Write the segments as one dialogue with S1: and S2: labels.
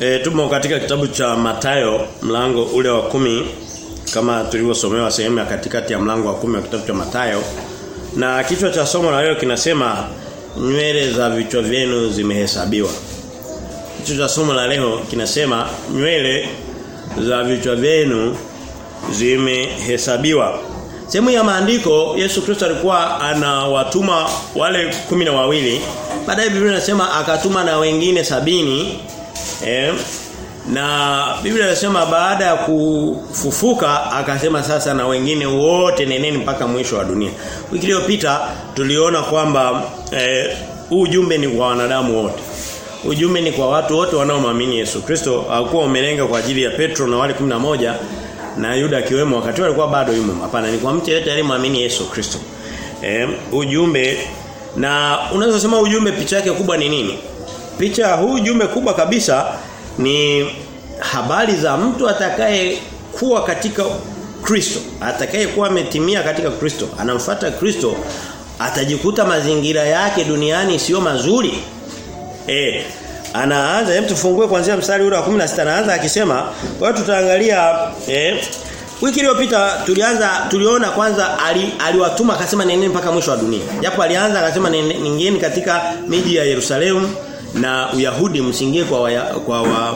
S1: E, tumo katika kitabu cha Matayo mlango ule wa kumi kama tulivyosomewa sehemu ya katikati ya mlango wa kumi wa kitabu cha Matayo na kichwa cha somo la leo kinasema nywele za vichwa vyenu zimehesabiwa. Kichwa cha somo la leo kinasema nywele za vichwa vyenu zimehesabiwa. Sehemu ya maandiko Yesu Kristo alikuwa anawatuma wale kumi na wawili. Baadaye Biblia inasema akatuma na wengine sabini eh, na Biblia inasema baada ya kufufuka akasema sasa na wengine wote neneni mpaka mwisho wa dunia. Wiki iliyopita tuliona kwamba eh, ujumbe ni kwa wanadamu wote. Ujumbe ni kwa watu wote wanaomwamini Yesu Kristo. Hakuwa umelenga kwa ajili ya Petro na wale moja na Yuda akiwemo wakati alikuwa bado yumo. Hapana, ni kwa mtu yeyote aliyemwamini Yesu Kristo. Eh, ujumbe na unaweza kusema ujumbe picha yake kubwa ni nini? Picha ya huu jumbe kubwa kabisa ni habari za mtu atakaye kuwa katika Kristo, atakaye kuwa ametimia katika Kristo, anamfuata Kristo, atajikuta mazingira yake duniani sio mazuri. Eh, anaanza hem tufungue kuanzia mstari ule wa 16 anaanza akisema kwa hiyo tutaangalia eh wiki iliyopita tulianza tuliona kwanza ali, aliwatuma akasema nendeni mpaka mwisho wa dunia. Japo alianza akasema ningeni katika miji ya Yerusalemu na Uyahudi msingie kwa waya, kwa wa,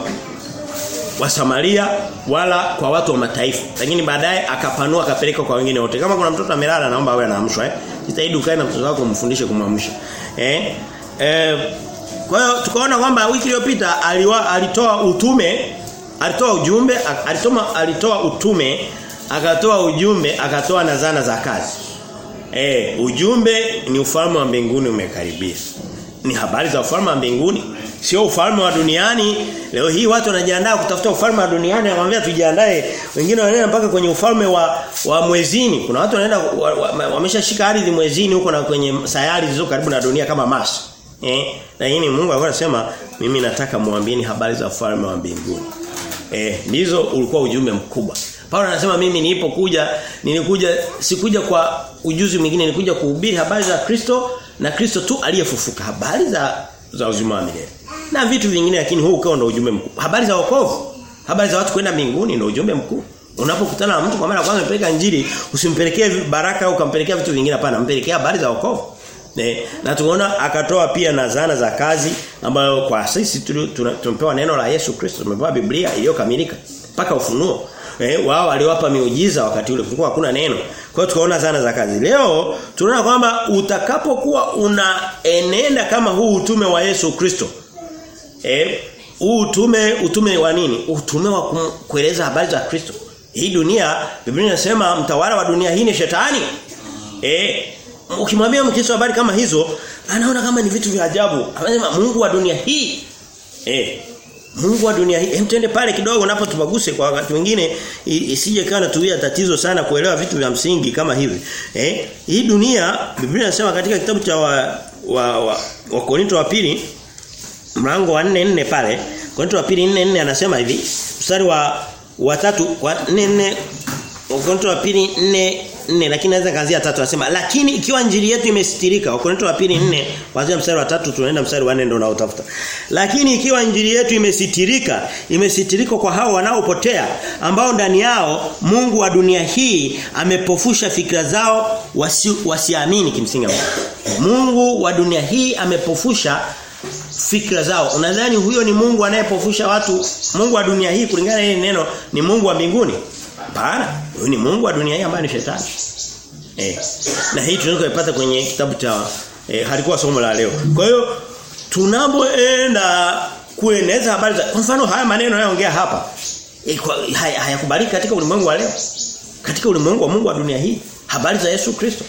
S1: wa Samaria wala kwa watu wa mataifa. Lakini baadaye akapanua akapeleka kwa wengine wote. Kama kuna mtoto amelala naomba awe anaamshwa eh. Jitahidi ukae na mtoto wako umfundishe kumwamsha. Eh? Eh kwa hiyo tukaona kwamba wiki iliyopita alitoa utume, alitoa ujumbe, alitoma alitoa utume, akatoa ujumbe, akatoa na zana za kazi. Eh, ujumbe ni ufalme wa mbinguni umekaribia. Ni habari za ufalme wa mbinguni, sio ufalme wa duniani. Leo hii watu wanajiandaa kutafuta ufalme wa duniani, anamwambia tujiandae. Wengine wanaenda mpaka kwenye ufalme wa wa mwezini. Kuna watu wanaenda wameshashika wa, wa, ardhi mwezini huko na kwenye sayari zilizo karibu na dunia kama Mars. Eh, lakini Mungu anasema mimi nataka muambieni habari za ufalme wa mbinguni. Eh, ndizo ulikuwa ujumbe mkubwa. Paulo anasema mimi nilipokuja nilikuja sikuja kwa ujuzi mwingine nilikuja kuhubiri habari za Kristo na Kristo tu aliyefufuka. Habari za za uzima wa milele. Na vitu vingine lakini huu ukawa ndio ujumbe mkuu. Habari za wokovu. Habari za watu kwenda mbinguni ndio ujumbe mkuu. Unapokutana na mtu kwa mara kwanza mpeleka injili usimpelekee baraka ukampelekea vitu vingine hapana mpelekee habari za wokovu. Ne, na tunaona akatoa pia na zana za kazi ambayo kwa sisi tumepewa neno la Yesu Kristo, tumepewa Biblia iliyokamilika mpaka ufunuo. Eh, wao aliwapa miujiza wakati ule kulikuwa hakuna neno. Kwa hiyo tukaona zana za kazi. Leo tunaona kwamba utakapokuwa unaenenda kama huu utume wa Yesu Kristo. Eh, huu utume utume wa nini? Utume wa kueleza habari za Kristo. Hii dunia Biblia inasema mtawala wa dunia hii ni shetani. Eh, ukimwambia mkristo habari kama hizo anaona kama ni vitu vya ajabu anasema Mungu wa dunia hii eh Mungu wa dunia hii. Hem tuende pale kidogo napo tubaguse kwa wakati mwingine isije ikawa natuia tatizo sana kuelewa vitu vya msingi kama hivi. Eh hii dunia Biblia inasema katika kitabu cha wa wa, wa, wa Korinto wa pili mlango wa 4 4 pale Korinto wa pili 4 4 anasema hivi mstari wa wa 3 kwa 4 Korinto wa pili 4 4 lakini naweza kaanzia tatu anasema lakini ikiwa injili yetu imesitirika Wakorintho wa pili 4 kuanzia mstari wa tatu tunaenda mstari wa 4 ndio unaotafuta. Lakini ikiwa injili yetu imesitirika imesitirika kwa hao wanaopotea ambao ndani yao Mungu wa dunia hii amepofusha fikra zao wasi, wasiamini kimsingi Mungu wa dunia hii amepofusha fikra zao. Unadhani huyo ni Mungu anayepofusha watu? Mungu wa dunia hii kulingana na neno ni Mungu wa mbinguni Hapana, huyu ni Mungu wa dunia hii ambaye ni shetani. Eh. Na hii tunaweza kupata kwenye kitabu cha eh, halikuwa somo la leo. Kwa hiyo tunapoenda kueneza habari za kwa mfano haya maneno yanayoongea hapa eh, hayakubaliki haya katika ulimwengu wa leo. Katika ulimwengu wa Mungu wa dunia hii, habari za Yesu Kristo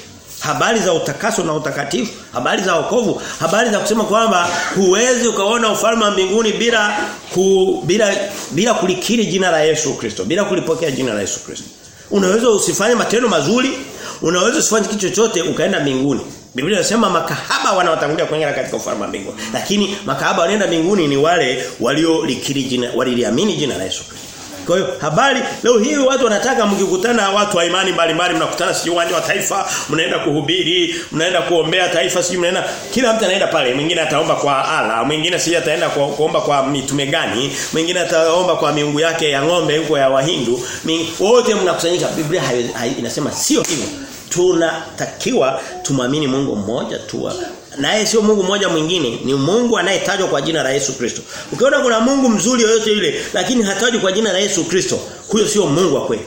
S1: habari za utakaso na utakatifu, habari za wokovu, habari za kusema kwamba huwezi ukaona ufalme wa mbinguni bila ku, bila bila kulikiri jina la Yesu Kristo, bila kulipokea jina la Yesu Kristo. Unaweza usifanye matendo mazuri, unaweza usifanye kitu chochote ukaenda mbinguni. Biblia inasema makahaba wanaotangulia kuingia katika ufalme wa mbinguni. Lakini makahaba wanaenda mbinguni ni wale waliolikiri jina, waliliamini jina la Yesu Kristo. Kwa hiyo habari leo hii watu wanataka mkikutana watu wa imani mbalimbali mnakutana si uwanja wa taifa, mnaenda kuhubiri, mnaenda kuombea taifa, si mnaenda kila mtu anaenda pale, mwingine ataomba kwa ala, mwingine si ataenda kwa, kuomba kwa mitume gani, mwingine ataomba kwa miungu yake ya ng'ombe huko ya Wahindu. Wote mnakusanyika. Biblia inasema sio hivyo. Tunatakiwa tumwamini Mungu mmoja tu naye sio Mungu mmoja mwingine ni Mungu anayetajwa kwa jina la Yesu Kristo. Ukiona kuna Mungu mzuri yoyote yule lakini hatajwi kwa jina la Yesu Kristo, huyo sio Mungu wa kweli.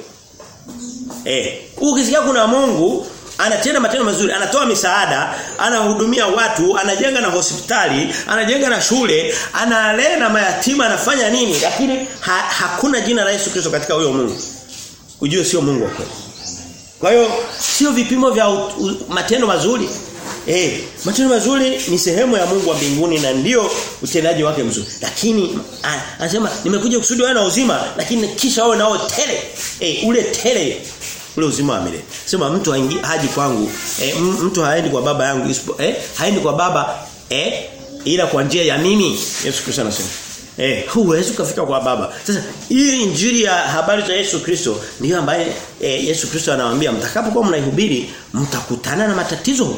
S1: Eh, ukisikia kuna Mungu anatenda matendo mazuri, anatoa misaada, anahudumia watu, anajenga na hospitali, anajenga na shule, analea na mayatima, anafanya nini? Lakini ha, hakuna jina la Yesu Kristo katika huyo Mungu. Ujue sio Mungu wa kweli. Kwa hiyo sio vipimo vya matendo mazuri. Eh, matendo mazuri ni sehemu ya Mungu wa mbinguni na ndiyo utendaji wake mzuri. Lakini anasema nimekuja kusudi wawe na uzima lakini kisha wawe nao tele. Eh, ule tele ule uzima wa milele. Sema mtu haingi haji kwangu, eh, mtu haendi kwa baba yangu isipo eh, haendi kwa baba eh ila kwa njia ya mimi. Yesu Kristo anasema. Eh, huwezi kufika kwa baba. Sasa hii injili ya habari za Yesu Kristo ndiyo ambaye eh, Yesu Kristo anawaambia mtakapokuwa mnaihubiri mtakutana na matatizo.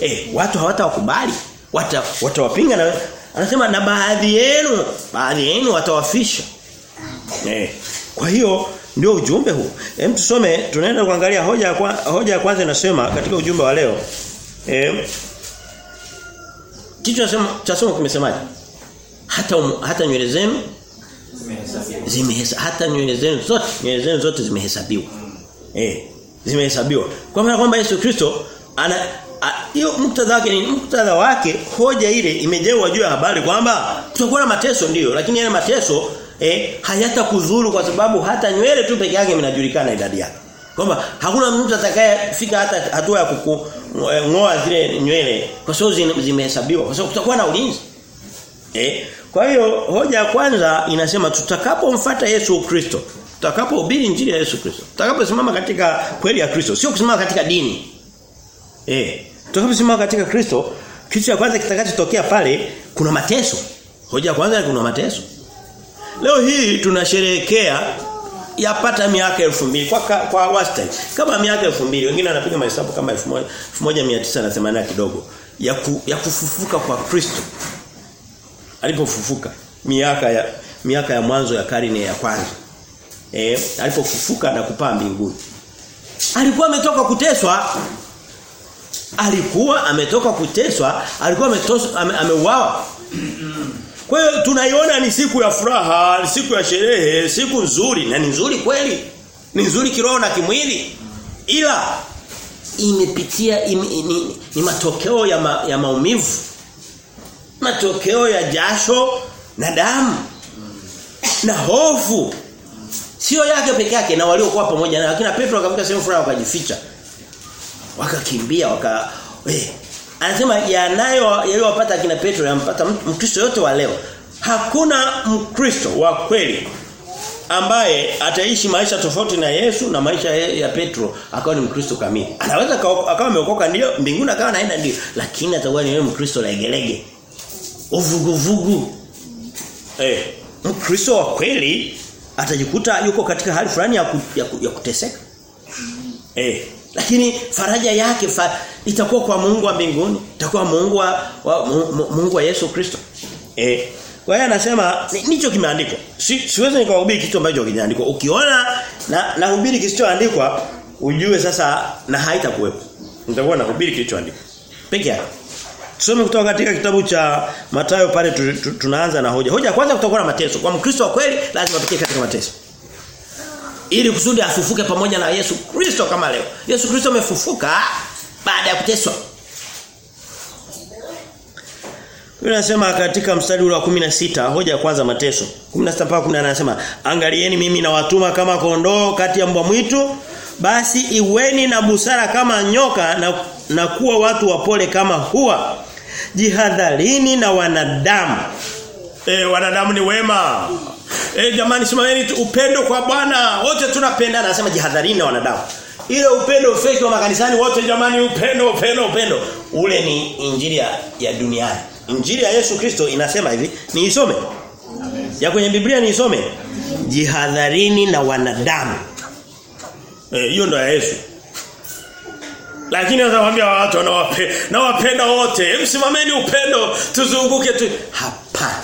S1: Eh, watu hawatawakubali. Wata watawapinga na anasema na baadhi yenu, baadhi yenu watawafisha. Eh, kwa hiyo ndio ujumbe huu. Hem tusome tunaenda kuangalia hoja kwa, hoja ya kwanza inasema katika ujumbe wa leo. Eh Kichwa cha somo kimesemaje? Hata um, hata nywele zenu zimehesabiwa. Hata nywele zenu zote, nywele zenu zote zimehesabiwa. Eh, zimehesabiwa. Kwa maana kwamba Yesu Kristo ana hiyo muktadha wake ni muktadha wake hoja ile imejengwa juu ya habari kwamba tutakuwa na mateso ndiyo lakini yale mateso eh hayatakudhuru kwa sababu hata nywele tu peke yake inajulikana idadi yake. Kwamba hakuna mtu atakayefika hata hatua ya kung'oa zile nywele kwa sababu zimehesabiwa kwa sababu kutakuwa na ulinzi. Eh kwa hiyo hoja ya kwanza inasema tutakapomfuata Yesu Kristo, tutakapohubiri injili ya Yesu Kristo, tutakaposimama katika kweli ya Kristo, sio kusimama katika dini. Eh, tutakaposimama katika Kristo, kitu cha kwanza kitakachotokea pale kuna mateso. Hoja kwanza kuna mateso. Leo hii tunasherehekea yapata miaka 2000 kwa kwa wastani. Kama miaka 2000 wengine wanapiga mahesabu kama 1980 kidogo ya ku, ya kufufuka kwa Kristo. Alipofufuka miaka ya miaka ya mwanzo ya karne ya kwanza. Eh, alipofufuka na kupaa mbinguni. Alikuwa ametoka kuteswa alikuwa ametoka kuteswa, alikuwa ameuawa. Kwa hiyo tunaiona ni siku ya furaha, ni siku ya sherehe, siku nzuri na ni nzuri kweli. Ni nzuri kiroho na kimwili. Ila imepitia ime, ni, ni matokeo ya, ma, ya maumivu. Matokeo ya jasho na damu. Na hofu. Sio yake peke yake na waliokuwa pamoja naye. Lakini Petro akafika sehemu fulani wakajificha wakakimbia waka eh. Anasema yanayo yaliyowapata kina Petro yampata mkristo yote wa leo. Hakuna mkristo wa kweli ambaye ataishi maisha tofauti na Yesu na maisha ya Petro akawa ni mkristo kamili. Anaweza akawa ameokoka ndio mbinguni akawa anaenda ndio. Lakini atakuwa ni mkristo legelege. Uvuguvugu. Eh mkristo wa kweli atajikuta yuko katika hali fulani ya, ku, ya, ku, ya kuteseka. Eh lakini faraja yake fa, itakuwa kwa Mungu wa mbinguni, itakuwa Mungu wa, wa Mungu wa Yesu Kristo. Eh. Kwa hiyo anasema nicho kimeandikwa. Si, siwezi nikahubiri kitu ambacho kimeandikwa. Ukiona na nahubiri kisichoandikwa, ujue sasa na haitakuwepo. Nitakuwa nahubiri kilichoandikwa. Peke yake. Tusome kutoka katika kitabu cha Mathayo pale tu, tu, tunaanza na hoja. Hoja kwanza kutakuwa na mateso. Kwa Mkristo wa kweli lazima tukie katika mateso ili kusudi afufuke pamoja na Yesu Kristo kama leo. Yesu Kristo amefufuka baada ya kuteswa. Anasema katika mstari wa 16 hoja ya kwanza mateso. 16 mpaka 18 anasema angalieni mimi na watuma kama kondoo kati ya mbwa mwitu basi iweni na busara kama nyoka na, na kuwa watu wapole kama huwa Jihadharini na wanadamu. Eh wanadamu ni wema. Eh jamani simameni upendo kwa Bwana. Wote tunapendana anasema jihadharini na wanadamu. Ile upendo fake wa makanisani wote jamani upendo upendo upendo. Ule ni injili ya, ya duniani. Injili ya Yesu Kristo inasema hivi, niisome. Ya kwenye Biblia niisome. jihadharini na wanadamu. Eh hiyo ndo ya Yesu. Lakini anawaambia watu nawapenda nawapenda wote. Msimameni upendo tuzunguke tu. Hapana.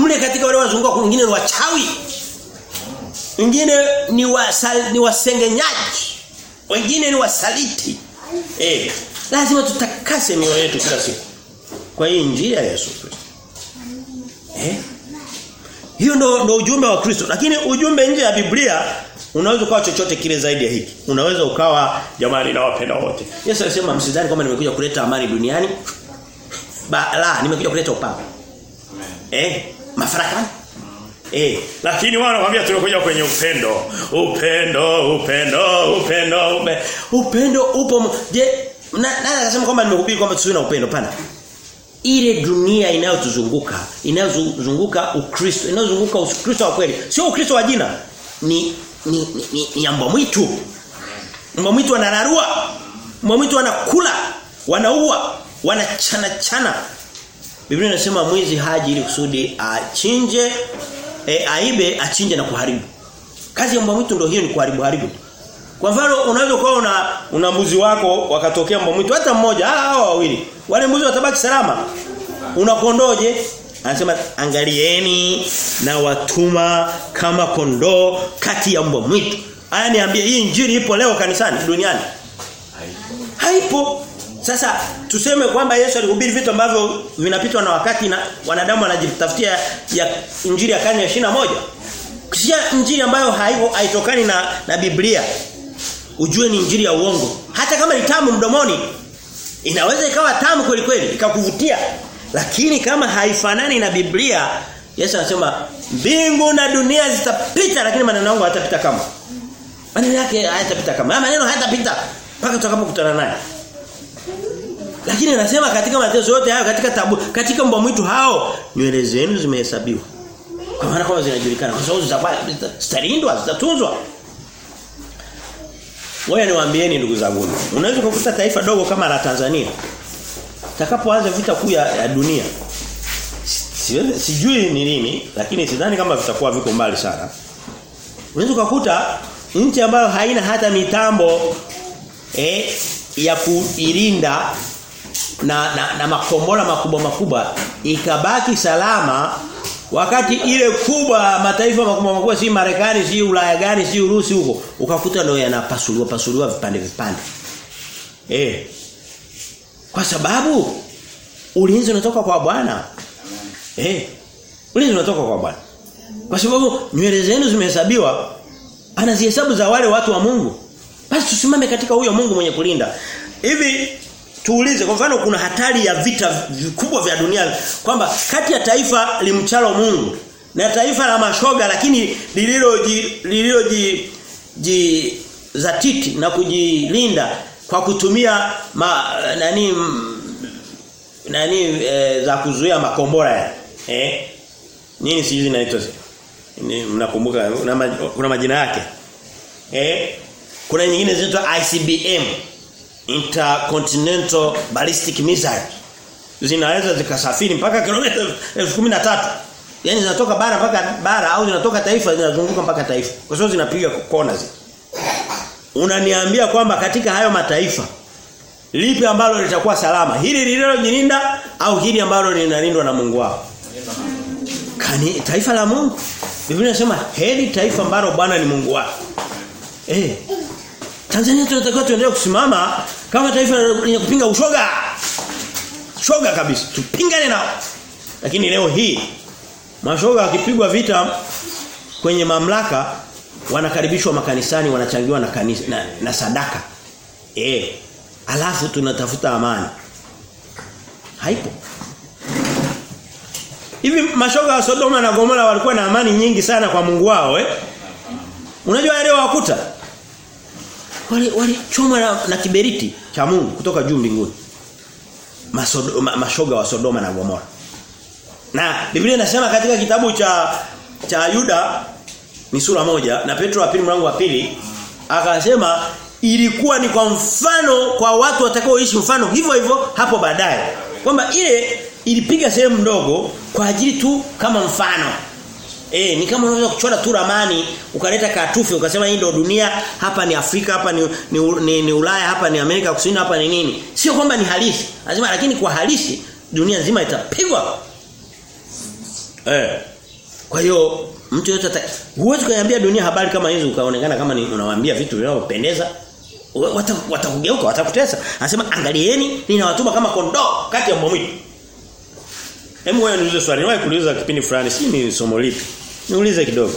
S1: Mle katika wale wazunguka wengine ni wachawi. Wengine ni wasal, ni wasengenyaji. Wengine ni wasaliti. Eh, lazima tutakase mioyo yetu kila siku. Kwa hii njia ya Yesu Kristo. Eh? Hiyo ndo, ndo ujumbe wa Kristo. Lakini ujumbe nje ya Biblia unaweza ukawa chochote kile zaidi ya hiki. Unaweza ukawa jamani na wapenda wote. Yesu alisema msidhani kwamba nimekuja kuleta amani duniani. Ba, la, nimekuja kuleta upanga. Eh, mafarakano. Eh, lakini wao wanakuambia tunakuja kwenye upendo. Upendo, upendo, upendo, upendo. Upendo upo. Je, nani akasema kwamba nimehubiri kwamba tusiwe na upendo pana? Ile dunia inayotuzunguka, inayozunguka Ukristo, inayozunguka Ukristo wa kweli. Sio Ukristo wa jina. Ni ni ni, ni, mbwa mwitu. Mbwa mwitu wanararua. Mbwa mwitu wanakula, wanaua, wanachana chana. Biblia inasema mwizi haji ili kusudi achinje e, aibe achinje na kuharibu. Kazi ya mbwa mwitu ndio hiyo ni kuharibu haribu. Kwa mfano unaweza kuwa una una mbuzi wako wakatokea mbwa mwitu hata mmoja hao wawili. Wale mbuzi watabaki salama. Unakondoje? Anasema angalieni na watuma kama kondoo kati ya mbwa mwitu. Aya niambie hii injili ipo leo kanisani duniani? Haipo. Sasa tuseme kwamba Yesu alihubiri vitu ambavyo vinapitwa na wakati na wanadamu wanajitafutia ya injili ya karne ya moja Kisha injili ambayo haipo haitokani na na Biblia. Ujue ni injili ya uongo. Hata kama ni tamu mdomoni inaweza ikawa tamu kweli kweli ikakuvutia. Lakini kama haifanani na Biblia, Yesu anasema mbingu na dunia zitapita lakini maneno yangu hayatapita kama. Maneno yake hayatapita kama. Maneno hayatapita mpaka tutakapokutana naye. Lakini anasema katika mateso yote hayo katika tabu katika mbwa mwitu hao nywele zenu zimehesabiwa. Kwa maana kwamba zinajulikana kwa sababu zitalindwa, zitatunzwa. Wewe niwaambieni ndugu zangu. Unaweza kukuta taifa dogo kama la Tanzania. Takapoanza vita kuu ya, ya dunia. Siwezi sijui ni lini lakini sidhani kama vitakuwa viko mbali sana. Unaweza kukuta nchi ambayo haina hata mitambo eh ya kuilinda na, na, na makombora makubwa makubwa ikabaki salama wakati ile kubwa mataifa makubwa makubwa si Marekani si Ulaya gani si Urusi huko ukakuta ndio yanapasuliwa pasuliwa vipande vipande. Eh. Kwa sababu ulinzi unatoka kwa Bwana. Eh. Ulinzi unatoka kwa Bwana. Kwa sababu nywele zenu zimehesabiwa anazihesabu za wale watu wa Mungu. Basi tusimame katika huyo Mungu mwenye kulinda. Hivi tuulize kwa mfano kuna hatari ya vita vikubwa vya dunia kwamba kati ya taifa limchalo Mungu na taifa la mashoga lakini lililoji lililoji ji na kujilinda kwa kutumia ma, nani nani e, za kuzuia makombora eh? Nini sijui zinaitwa mnakumbuka kuna majina yake eh? Kuna nyingine zinaitwa ICBM intercontinental ballistic missile. Zinaweza zikasafiri mpaka kilomita 1013 yani zinatoka bara mpaka bara au zinatoka taifa zinazunguka mpaka taifa. Kwa sababu zinapiga kona zi unaniambia kwamba katika hayo mataifa lipi ambalo litakuwa salama? Hili lililojilinda au hili ambalo linalindwa na Mungu wao? Kani taifa la Mungu. Biblia inasema heri taifa ambalo Bwana ni Mungu wao eh. Tanzania tunatakiwa tuendelee kusimama kama taifa lenye kupinga ushoga. Shoga kabisa. Tupingane nao. Lakini leo hii mashoga wakipigwa vita kwenye mamlaka wanakaribishwa makanisani wanachangiwa na kanisa na, na sadaka. Eh. Alafu tunatafuta amani. Haipo. Hivi mashoga wa Sodoma na Gomora walikuwa na amani nyingi sana kwa Mungu wao eh? Unajua yale wakuta? Wali na, na kiberiti cha Mungu kutoka juu mbinguni. Ma, mashoga wa Sodoma na Gomora. Na Biblia inasema katika kitabu cha cha Yuda ni sura moja na Petro wa pili mlango wa pili akasema ilikuwa ni kwa mfano kwa watu watakaoishi mfano hivyo hivyo hapo baadaye. Kwamba ile ilipiga sehemu ndogo kwa ajili tu kama mfano. Eh ni kama unaweza kuchora tu ramani ukaleta katufe ukasema hii ndio dunia hapa ni Afrika hapa ni ni, ni, ni Ulaya hapa ni Amerika Kusini hapa ni nini? Sio kwamba ni halisi. Lazima lakini kwa halisi dunia nzima itapigwa. Eh. Kwa hiyo mtu yote huwezi kuniambia dunia habari kama hizo ukaonekana kama ni unawaambia vitu vinavyopendeza. Watakugeuka watakutesa. Anasema angalieni ninawatuma kama kondoo kati ya mbwa mwitu Hebu wewe niulize swali. Niwahi kuuliza kipindi fulani, si ni somo lipi? Niulize kidogo.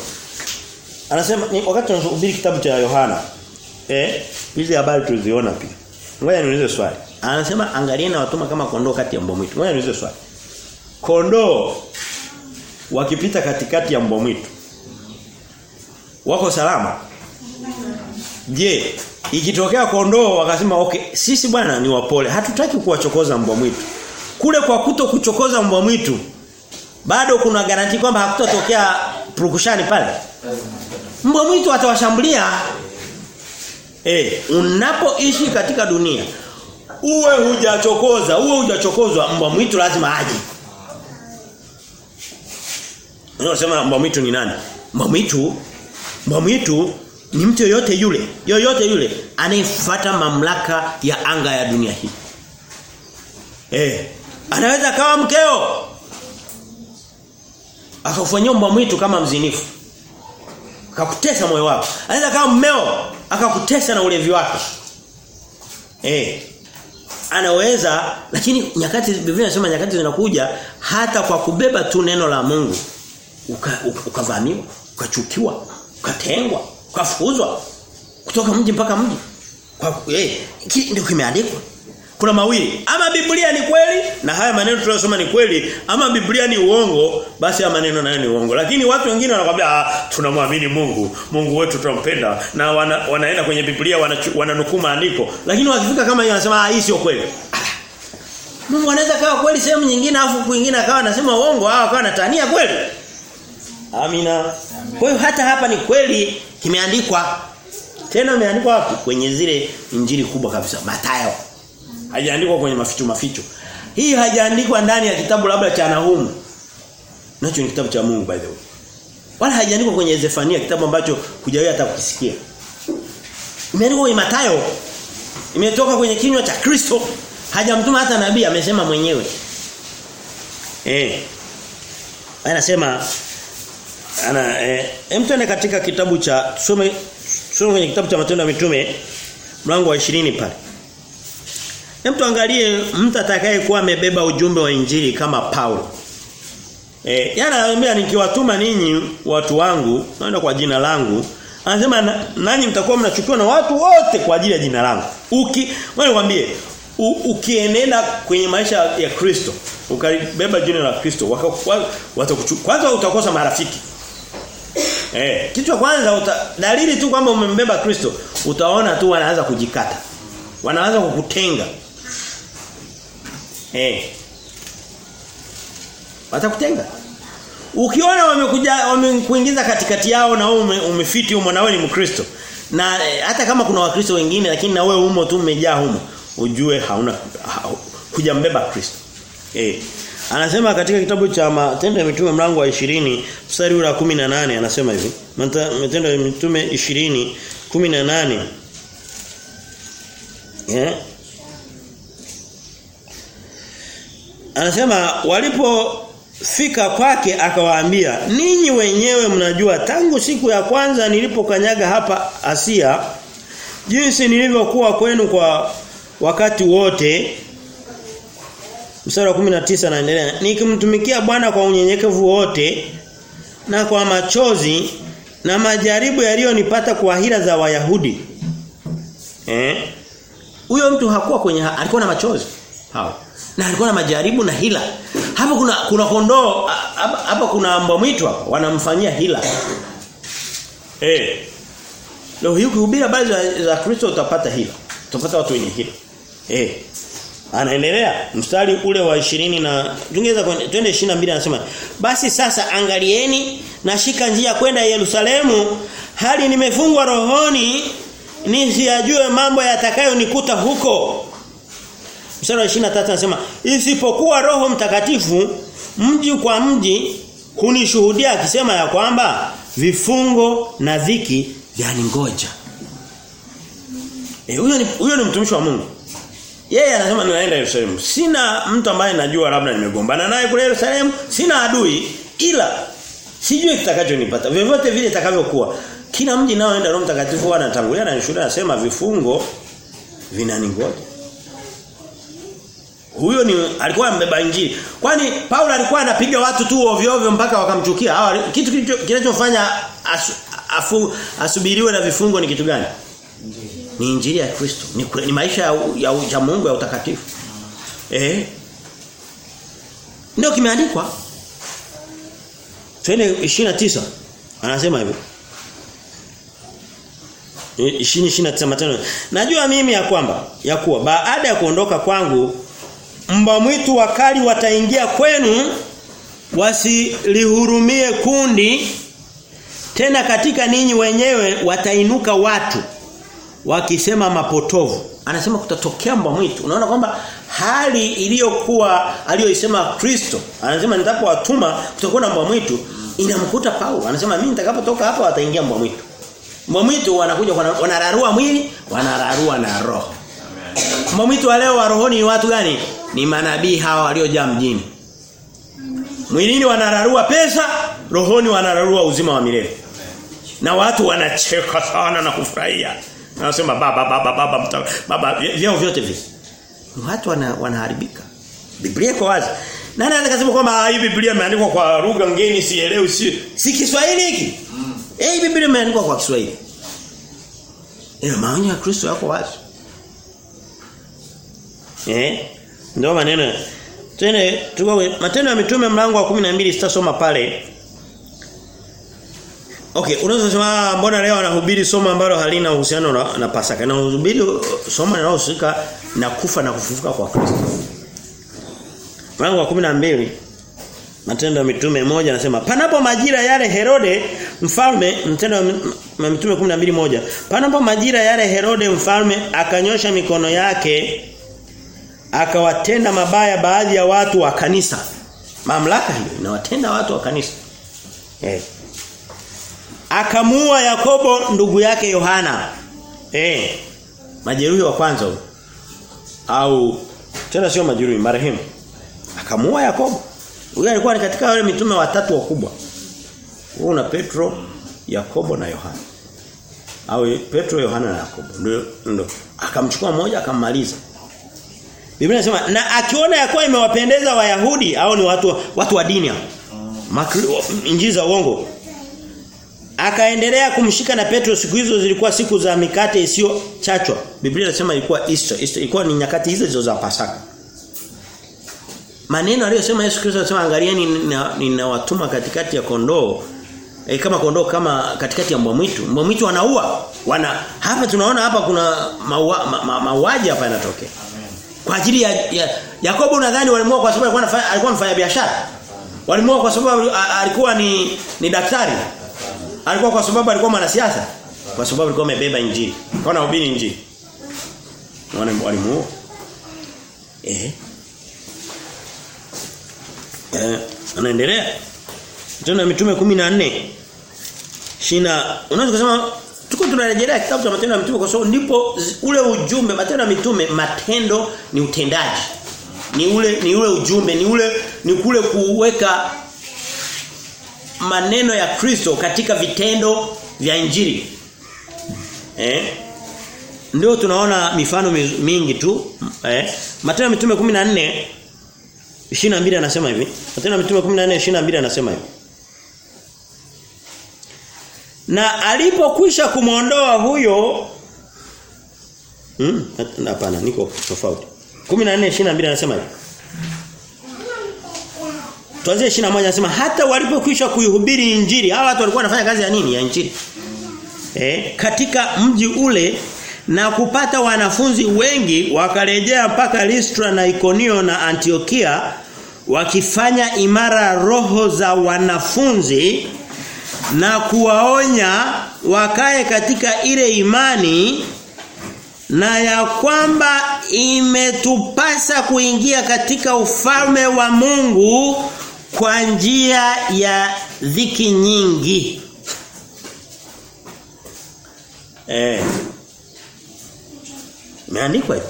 S1: Anasema ni wakati tunahubiri kitabu cha Yohana. Eh, hizi habari tuliziona pia. Ngoja niulize swali. Anasema angalieni watuma kama kondoo kati ya mbwa mwitu. Ngoja niulize swali. Kondoo wakipita katikati ya mbwa mwitu wako salama? Je, ikitokea kondoo wakasema okay, sisi bwana ni wapole. Hatutaki kuwachokoza mbwa mwitu kule kwa kuto kuchokoza mbwa mwitu bado kuna garanti kwamba hakutotokea purukushani pale mbwa mwitu atawashambulia eh unapoishi katika dunia uwe hujachokoza uwe hujachokozwa mbwa mwitu lazima aje Unasema mbwa mwitu ni nani? Mbwa mwitu mbwa mwitu ni mtu yoyote yule, yoyote yule anayefuata mamlaka ya anga ya dunia hii. Eh, anaweza kawa mkeo. Akakufanyia mbwa mwitu kama mzinifu. Akakutesa moyo wako. Anaweza kawa mmeo, akakutesa na ulevi wake. Eh. Anaweza lakini nyakati Biblia inasema nyakati zinakuja hata kwa kubeba tu neno la Mungu ukavamiwa, uka, uka ukachukiwa, ukatengwa, ukafukuzwa kutoka mji mpaka mji. Kwa eh ndio kimeandikwa. Kuna mawili. Ama Biblia ni kweli na haya maneno tunayosoma ni kweli, ama Biblia ni uongo, basi haya maneno nayo ni uongo. Lakini watu wengine wanakuambia ah, tunamwamini Mungu, Mungu wetu tunampenda na wana, wanaenda kwenye Biblia wananukuu wana maandiko. Lakini wakifika kama hiyo wanasema ah hii sio kweli. Mungu anaweza kawa kweli sehemu nyingine afu kwingine akawa anasema uongo au akawa anatania kweli. Amina. Kwa hiyo hata hapa ni kweli kimeandikwa. Tena imeandikwa wapi? Kwenye zile injili kubwa kabisa, Mathayo. Hajaandikwa kwenye maficho maficho. Hii hajaandikwa ndani ya kitabu labda cha Nahumu. Nacho ni kitabu cha Mungu by the way. Wala hajaandikwa kwenye Zefania kitabu ambacho hujawahi hata kukisikia. Imeandikwa kwenye Mathayo. Imetoka kwenye kinywa cha Kristo. Hajamtuma hata nabii amesema mwenyewe. Eh. Anasema ana eh mtende katika kitabu cha tusome tusome kwenye kitabu cha Matendo ya Mitume mlango wa 20 pale. Hem tuangalie mtu atakaye kuwa amebeba ujumbe wa injili kama Paulo. Eh, yana anambia nikiwatuma ninyi watu wangu, naenda kwa jina langu, anasema na, nanyi mtakuwa mnachukiwa na watu wote kwa ajili ya jina langu. Uki, wewe nikwambie, ukienenda kwenye maisha ya Kristo, ukabeba jina la Kristo, kwanza utakosa marafiki. Eh, kitu cha kwanza uta, dalili tu kwamba umembeba Kristo, utaona tu wanaanza kujikata. Wanaanza kukutenga. Eh. Watakutenga. Ukiona wamekuja wamekuingiza katikati yao na wewe umefiti humo na wewe ni Mkristo. Na e, hata kama kuna wakristo wengine lakini na wewe humo tu umejaa humo, ujue hauna ha, Kristo. Eh. Anasema katika kitabu cha Matendo ya Mitume mlango wa 20 mstari wa 18 anasema hivi. Matendo ya Mitume 20 18 Yeah. Anasema walipofika kwake akawaambia ninyi wenyewe mnajua tangu siku ya kwanza nilipokanyaga hapa Asia jinsi nilivyokuwa kwenu kwa wakati wote. Mstari wa 19 naendelea nikimtumikia Bwana kwa unyenyekevu wote na kwa machozi na majaribu yaliyonipata kwa hila za Wayahudi. Eh? Huyo mtu hakuwa kwenye alikuwa na machozi. Hao na alikuwa na majaribu na hila. Hapa kuna kuna kondoo hapa, kuna mbwa mwitu wanamfanyia hila. Eh. Leo hii kuhubiri habari za, za Kristo utapata hila. Utapata watu wenye hila. Eh. Anaendelea mstari ule wa 20 na tungeweza twende 22 anasema basi sasa angalieni nashika njia kwenda Yerusalemu. Hali nimefungwa rohoni nisiyajue mambo yatakayonikuta huko. Mstari wa 23 anasema isipokuwa Roho Mtakatifu mji kwa mji hunishuhudia akisema ya kwamba vifungo na dhiki vyaningoja. Eh huyo ni huyo ni mtumishi wa Mungu. Yeye yeah, anasema ninaenda Yerusalemu. Sina mtu ambaye najua labda nimegombana naye kule Yerusalemu, sina adui ila sijui kitakachonipata. Vyovyote vile itakavyokuwa. Kila mji naoenda Roho Mtakatifu anatangulia na shuhuda anasema vifungo vinaningoja. Huyo ni alikuwa mbeba injili. Kwani Paulo alikuwa anapiga watu tu ovyo ovyo mpaka wakamchukia. Hawa kitu kinachofanya asu, afu asubiriwe na vifungo ni kitu gani? Ni injili ya Kristo. Ni, ni maisha ya, ya, ya Mungu ya utakatifu. Eh? Ndio kimeandikwa. Twende 29 anasema hivyo. 20 matano. Najua mimi ya kwamba ya kuwa baada ya kuondoka kwangu mbwa mwitu wakali wataingia kwenu wasilihurumie kundi. Tena katika ninyi wenyewe watainuka watu wakisema mapotovu. Anasema kutatokea mbwa mwitu. Unaona kwamba hali iliyokuwa aliyoisema Kristo anasema nitapowatuma kutakuwa na mbwa mwitu. Inamkuta Paulo anasema mimi nitakapotoka hapa wataingia mbwa mwitu. Mbwa mwitu wanakuja wanararua mwili wanararua na roho mbwa mwitu wa leo wa rohoni ni watu gani ni manabii hawa waliojaa mjini mwilini wanararua pesa rohoni wanararua uzima wa milele na watu wanacheka sana na kufurahia Anasema baba baba baba mta, baba vyao vyote hivi. Ni watu wana, wanaharibika. Biblia iko wazi. Nani anasema kwamba hii Biblia imeandikwa kwa lugha ngeni sielewi si si Kiswahili hiki? Mm. Eh Biblia imeandikwa kwa Kiswahili. Ina maana ya Kristo yako wazi. Eh? Ndio maneno. Tene tuko Matendo ya Mitume mlango wa 12 sitasoma pale. Okay, unaweza kusema mbona leo anahubiri somo ambalo halina uhusiano na, na Pasaka. Na uhubiri somo linalohusika na kufa na kufufuka kwa Kristo. Mlango wa 12 Matendo ya Mitume moja anasema panapo majira yale Herode mfalme Matendo ya Mitume 12 moja panapo majira yale Herode mfalme akanyosha mikono yake akawatenda mabaya baadhi ya watu wa kanisa. Mamlaka hiyo inawatenda watu wa kanisa. Eh akamuua Yakobo ndugu yake Yohana. Eh. Majeruhi wa kwanza. Au tena sio majeruhi marehemu. Akamuua Yakobo. Huyo alikuwa ni katika wale mitume watatu wakubwa. Huyo una Petro, Yakobo na Yohana. Au Petro, Yohana na Yakobo. Ndio ndio. Akamchukua mmoja akammaliza. Biblia inasema na akiona yakuwa imewapendeza Wayahudi au ni watu watu wa dini. Injili za uongo akaendelea kumshika na Petro siku hizo zilikuwa siku za mikate isiyo chachwa. Biblia inasema ilikuwa Easter. Easter ilikuwa ni nyakati hizo hizo za Pasaka. Maneno aliyosema Yesu Kristo anasema angalieni ninawatuma katikati ya kondoo e, kama kondoo kama katikati ya mbwa mwitu. Mbwa mwitu wanaua. Wana hapa tunaona hapa kuna mauaji ma, ma, ma, hapa yanatokea. Kwa ajili ya, ya Yakobo nadhani walimuoa kwa sababu alikuwa alikuwa mfanya biashara. walimuoa kwa sababu alikuwa ni ni daktari. Alikuwa kwa sababu alikuwa mwanasiasa? Kwa sababu alikuwa amebeba injili. Kwa anahubiri injili. Wana walimuoa. Eh. Eh, anaendelea. Tuna mitume 14. Shina unaweza kusema tuko tunarejelea kitabu cha matendo ya mitume kwa sababu ndipo ule ujumbe matendo ya mitume matendo ni utendaji. Ni ule ni ule ujumbe, ni ule ni kule kuweka maneno ya Kristo katika vitendo vya injili. Eh? Ndio tunaona mifano mingi tu. Eh? Matendo ya Mitume 14 22 anasema hivi. Matendo ya Mitume 14 22 anasema hivi. Na alipokwisha kumwondoa huyo Hmm, hapana niko tofauti. 14 22 anasema hivi. Tuanzie 21 anasema hata walipokwisha kuihubiri injili, hawa watu walikuwa wanafanya kazi ya nini? Ya injili. Eh, katika mji ule na kupata wanafunzi wengi wakarejea mpaka Listra na Ikonio na Antiokia wakifanya imara roho za wanafunzi na kuwaonya wakae katika ile imani na ya kwamba imetupasa kuingia katika ufalme wa Mungu kwa njia ya dhiki nyingi. Eh. Imeandikwa hivi.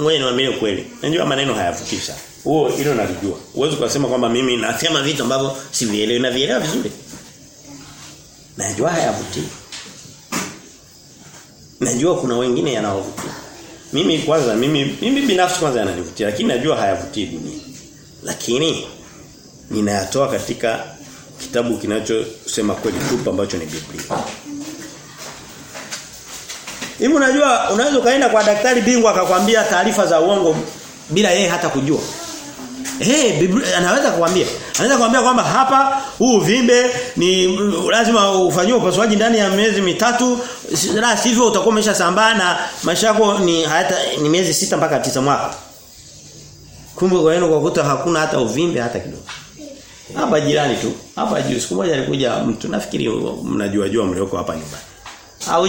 S1: Ngoja niwaambie kweli. Najua maneno hayafikisha. Huo hilo nalijua. Uwezo kusema kwamba mimi nasema vitu ambavyo sivielewi na vielewa vizuri. Najua hayavutii. Najua kuna wengine yanawavutia. Mimi kwanza mimi mimi binafsi kwanza yananivutia lakini najua hayavutii dunia. Lakini ninayatoa katika kitabu kinachosema kweli tupu ambacho ni Biblia. Hivi unajua unaweza kaenda kwa daktari bingwa akakwambia taarifa za uongo bila yeye hata kujua. Eh Biblia anaweza kukwambia. Anaweza kukwambia kwamba hapa huu vimbe ni lazima ufanyiwe upasuaji ndani ya miezi mitatu la sivyo utakuwa umeshasambaa na maisha yako ni hata ni miezi sita mpaka tisa mwaka. Kumbe kwa yenu kwa kuta hakuna hata uvimbe hata kidogo. Hapa jirani tu. Hapa juu siku moja alikuja mtu nafikiri mnajua jua mlioko hapa nyumbani. Au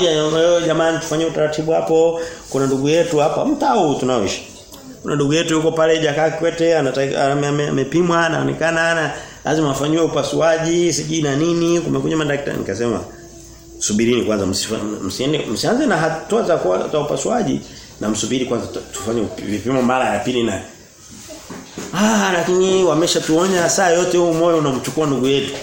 S1: jamani tufanye utaratibu hapo. Kuna ndugu yetu hapa mtao tunaoishi. Kuna ndugu yetu yuko pale Jakaya Kikwete amepimwa anaonekana ana lazima afanywe upasuaji sijui na nini kumekuja madaktari nikasema subirini kwanza msiende msianze na hatua za za upasuaji na msubiri kwanza tufanye vipimo mara ya pili na Ah lakini wameshatuonya saa yote huu moyo unamchukua ndugu yetu.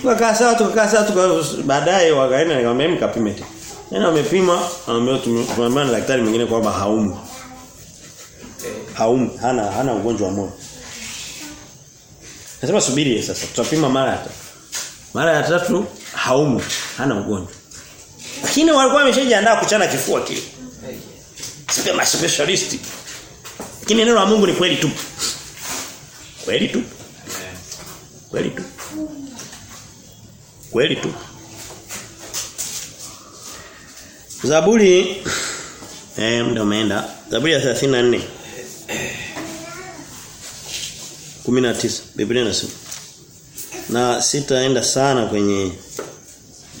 S1: Tukakaa sawa tukakaa sawa tuka baadaye wakaenda nikamwambia mkapime tena. Yaani wamepima tumeambiwa na daktari mwingine kwamba haumu. Haumu hana hana ugonjwa wa moyo. Nasema subiri sasa tutapima mara ya tatu. Mara ya tatu haumi hana ugonjwa. Lakini walikuwa wameshajiandaa kuchana kifua kile. Sipema specialist. Lakini neno la Mungu ni kweli tu. Kweli tu. Kweli tu. Kweli tu. Zaburi eh muda umeenda. Zaburi ya 34. 19 Biblia inasema. Na sitaenda sana kwenye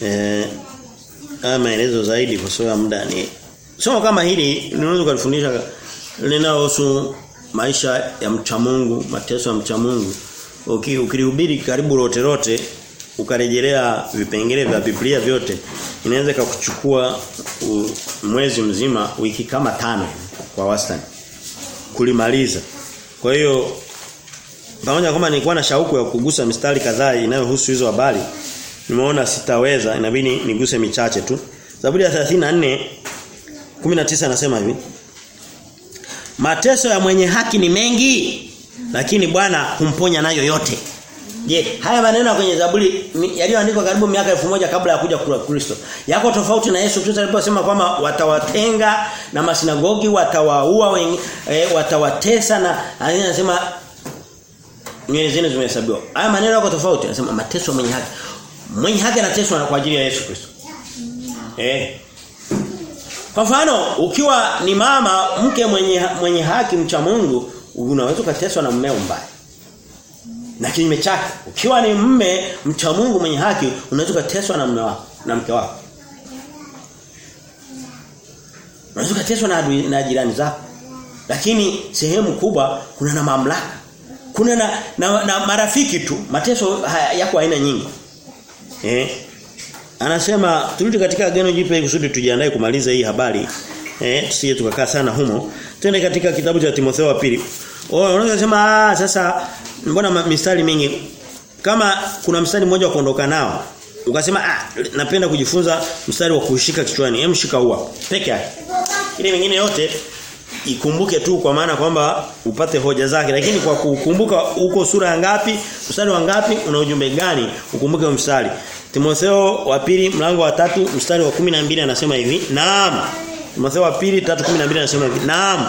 S1: eh maelezo zaidi kwa sababu muda ni somo kama hili ninaweza kulifundisha linalohusu maisha ya mcha Mungu, mateso ya mcha Mungu. Ukilihubiri karibu lote lote ukarejelea vipengele vya Biblia vyote inaweza kukuchukua mwezi mzima wiki kama tano kwa wastani kulimaliza. Kwa hiyo pamoja kwamba nilikuwa na shauku ya kugusa mistari kadhaa inayohusu hizo habari nimeona sitaweza inabidi niguse michache tu. Zaburi ya 34 19 anasema hivi Mateso ya mwenye haki ni mengi lakini Bwana humponya nayo yote. Je, haya maneno kwenye Zaburi yaliyoandikwa karibu miaka elfu moja kabla ya kuja kwa Kristo. Yako tofauti na Yesu Kristo aliposema kwamba watawatenga na masinagogi, watawaua wengi, e, watawatesa na anasema nywele zenu zimehesabiwa. Haya maneno yako tofauti. Anasema mateso mwenye haki. Mwenye haki anateswa kwa ajili ya Yesu Kristo. Eh. Kwa mfano, ukiwa ni mama mke mwenye mwenye haki mcha Mungu, unaweza kuteswa na mmeo mbaya. Na kinyume chake, ukiwa ni mme mcha Mungu mwenye haki, unaweza kuteswa na mume wako, na mke wako. Unaweza kuteswa na na jirani zako. Lakini sehemu kubwa kuna na mamlaka. Kuna na, na, na marafiki tu. Mateso yako aina nyingi. Eh? Anasema turudi katika agano jipya kusudi tujiandae kumaliza hii habari. Eh tusije tukakaa sana humo. Twende katika kitabu cha Timotheo wa pili. Oh unaweza kusema ah sasa mbona mistari mingi kama kuna mstari mmoja wa kuondoka nao ukasema ah napenda kujifunza mstari wa kushika kichwani hem shika huwa peke yake. Ile mingine yote ikumbuke tu kwa maana kwamba upate hoja zake lakini kwa kukumbuka uko sura ya ngapi mstari wa ngapi una ujumbe gani ukumbuke mstari. Timotheo wa pili mlango wa tatu mstari wa 12 anasema hivi naam. Timotheo wa pili 3:12 anasema hivi naam.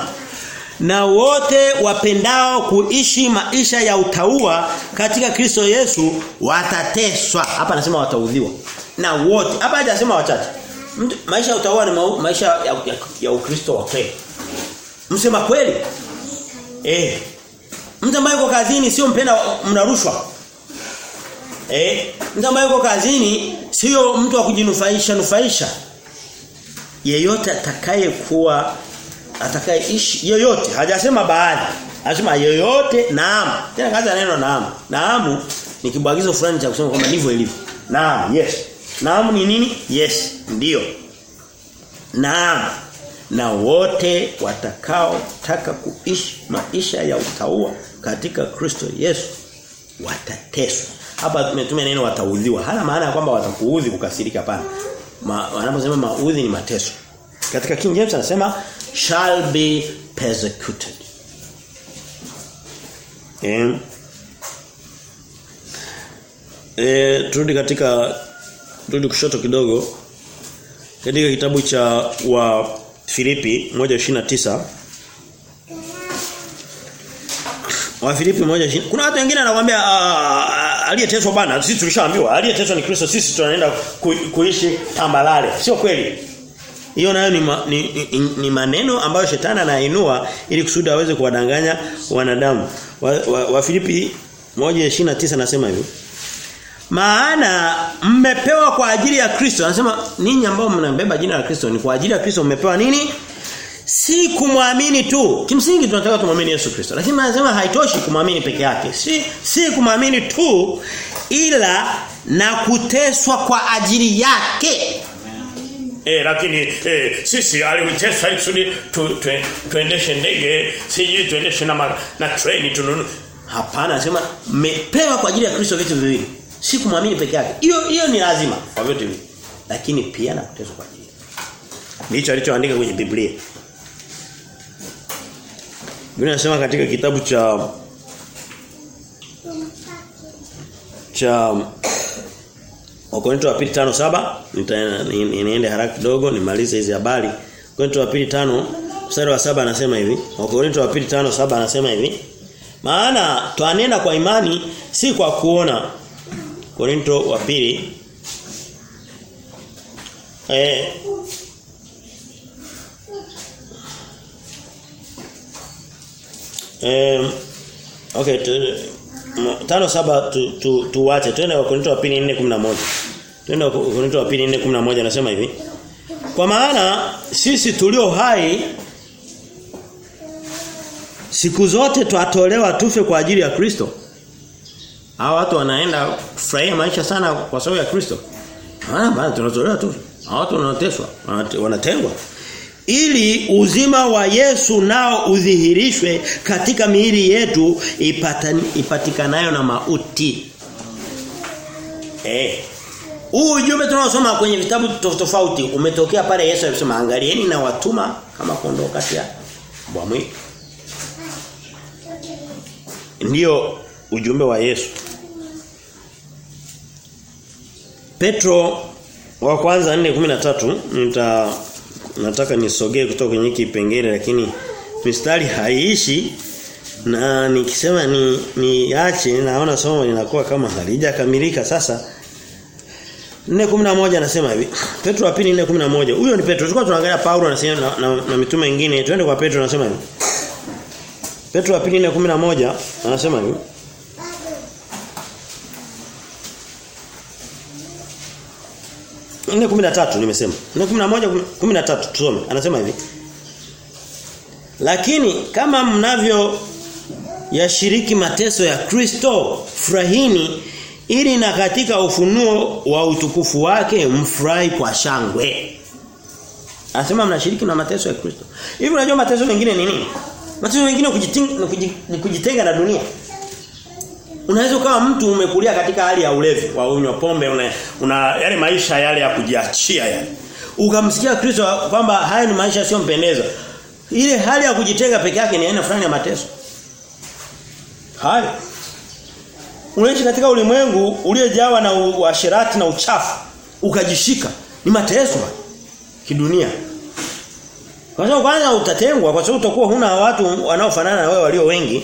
S1: Na wote wapendao kuishi maisha ya utaua katika Kristo Yesu watateswa. Hapa anasema wataudhiwa. Na wote hapa hajasema wachache. Maisha ya utaua ni maisha ya, ya, ya Ukristo wa kweli msema kweli eh mtu ambaye yuko kazini sio mpenda mnarushwa eh mtu ambaye yuko kazini sio mtu wa kujinufaisha nufaisha yeyote atakaye kuwa atakayeishi yeyote hajasema baadhi Anasema yeyote naam. Tena kaza neno naam. Naam ni kibwagizo fulani cha kusema kwamba ndivyo ilivyo. Naam, yes. Naam ni nini? Yes, ndio. Naam. Na wote watakaotaka kuishi maisha ya utaua katika Kristo Yesu watateswa. Hapa tumetumia neno wataudhiwa. Hana maana ya kwamba watakuudhi kukasirika pana. Ma, wanaposema maudhi ni mateso. Katika King James anasema shall be persecuted. Eh Eh turudi katika turudi kushoto kidogo. Katika kitabu cha wa Filipi 1:29 wa Filipi 1:20 kuna watu wengine anakuambia aliyeteswa bana sisi tulishaambiwa aliyeteswa ni Kristo sisi tunaenda ku, kuishi tambalale. Sio kweli. Hiyo nayo ni, ma, ni, ni, ni maneno ambayo shetani anainua ili kusudi aweze kuwadanganya wanadamu. Wa, wa, wa Filipi 1:29 nasema hivi maana mmepewa kwa ajili ya Kristo. Anasema ninyi ambao mnabeba jina la Kristo ni kwa ajili ya Kristo mmepewa nini? Si kumwamini tu. Kimsingi tunataka tumwamini Yesu Kristo. Lakini anasema haitoshi kumwamini peke yake. Si si kumwamini tu ila na kuteswa kwa ajili yake. Eh lakini eh, sisi alimtesa ili tu, tu, tuendeshe ndege, siji tuendeshe na na treni tununu. Hapana, anasema mmepewa kwa ajili ya Kristo vitu viwili si kumwamini peke yake. Hiyo hiyo ni lazima kwa vyote hivi. Lakini pia na kuteswa kwa ajili. Ndicho alichoandika kwenye Biblia. Biblia inasema katika kitabu cha cha Wakorintho wa pili 5:7 niende haraka kidogo nimalize hizi habari. Wakorintho wa pili 5 mstari wa saba anasema hivi. Wakorintho wa pili 5:7 anasema hivi. Maana twanena kwa imani si kwa kuona Korinto wa pili. Eh. Eh okay tu, tano saba tu, tu, tuache twende Korinto wa pili 4:11 twende Korinto wa pili 4:11 anasema hivi. Kwa maana sisi tulio hai siku zote twatolewa tufe kwa ajili ya Kristo Hawa watu wanaenda kufurahia maisha sana kwa sababu ya Kristo. Maana bado tunatolewa tu. Hawa watu wanateswa, wanatengwa. Ili uzima wa Yesu nao udhihirishwe katika miili yetu ipatikanayo na mauti. Eh. Huu ujumbe tunaosoma kwenye vitabu tofauti umetokea pale Yesu alisema angalieni na watuma kama kondoo kati ya mwitu. Ndio ujumbe wa Yesu. Petro wa kwanza 4:13 nita nataka nisogee kutoka kwenye kipengele lakini mistari haiishi na nikisema ni niache naona somo linakuwa kama halijakamilika. Sasa 4:11 anasema hivi Petro wa pili 4:11 huyo ni Petro. Tulikuwa tunaangalia Paulo anasema na, na, na mitume wengine. Twende kwa Petro anasema hivi. Petro wa pili 4:11 anasema hivi Nne 13 nimesema. Nne 11 13 tusome. Anasema hivi. Lakini kama mnavyo yashiriki mateso ya Kristo, furahini ili na katika ufunuo wa utukufu wake mfurahi kwa shangwe. Anasema mnashiriki na mateso ya Kristo. Hivi unajua mateso mengine ni nini? Mateso mengine ni kujitenga na dunia. Unaweza kama mtu umekulia katika hali ya ulevi, wa unywa pombe, una, una yale maisha yale ya kujiachia yale. Ukamsikia Kristo kwamba haya ni maisha yasiyompendeza. Ile hali ya kujitenga peke yake ni aina fulani ya mateso. Hai. Unaishi katika ulimwengu uliojawa na uasherati na uchafu, ukajishika. Ni mateso kidunia. Kwa sababu kwanza utatengwa kwa sababu utakuwa huna watu wanaofanana na wewe walio wengi.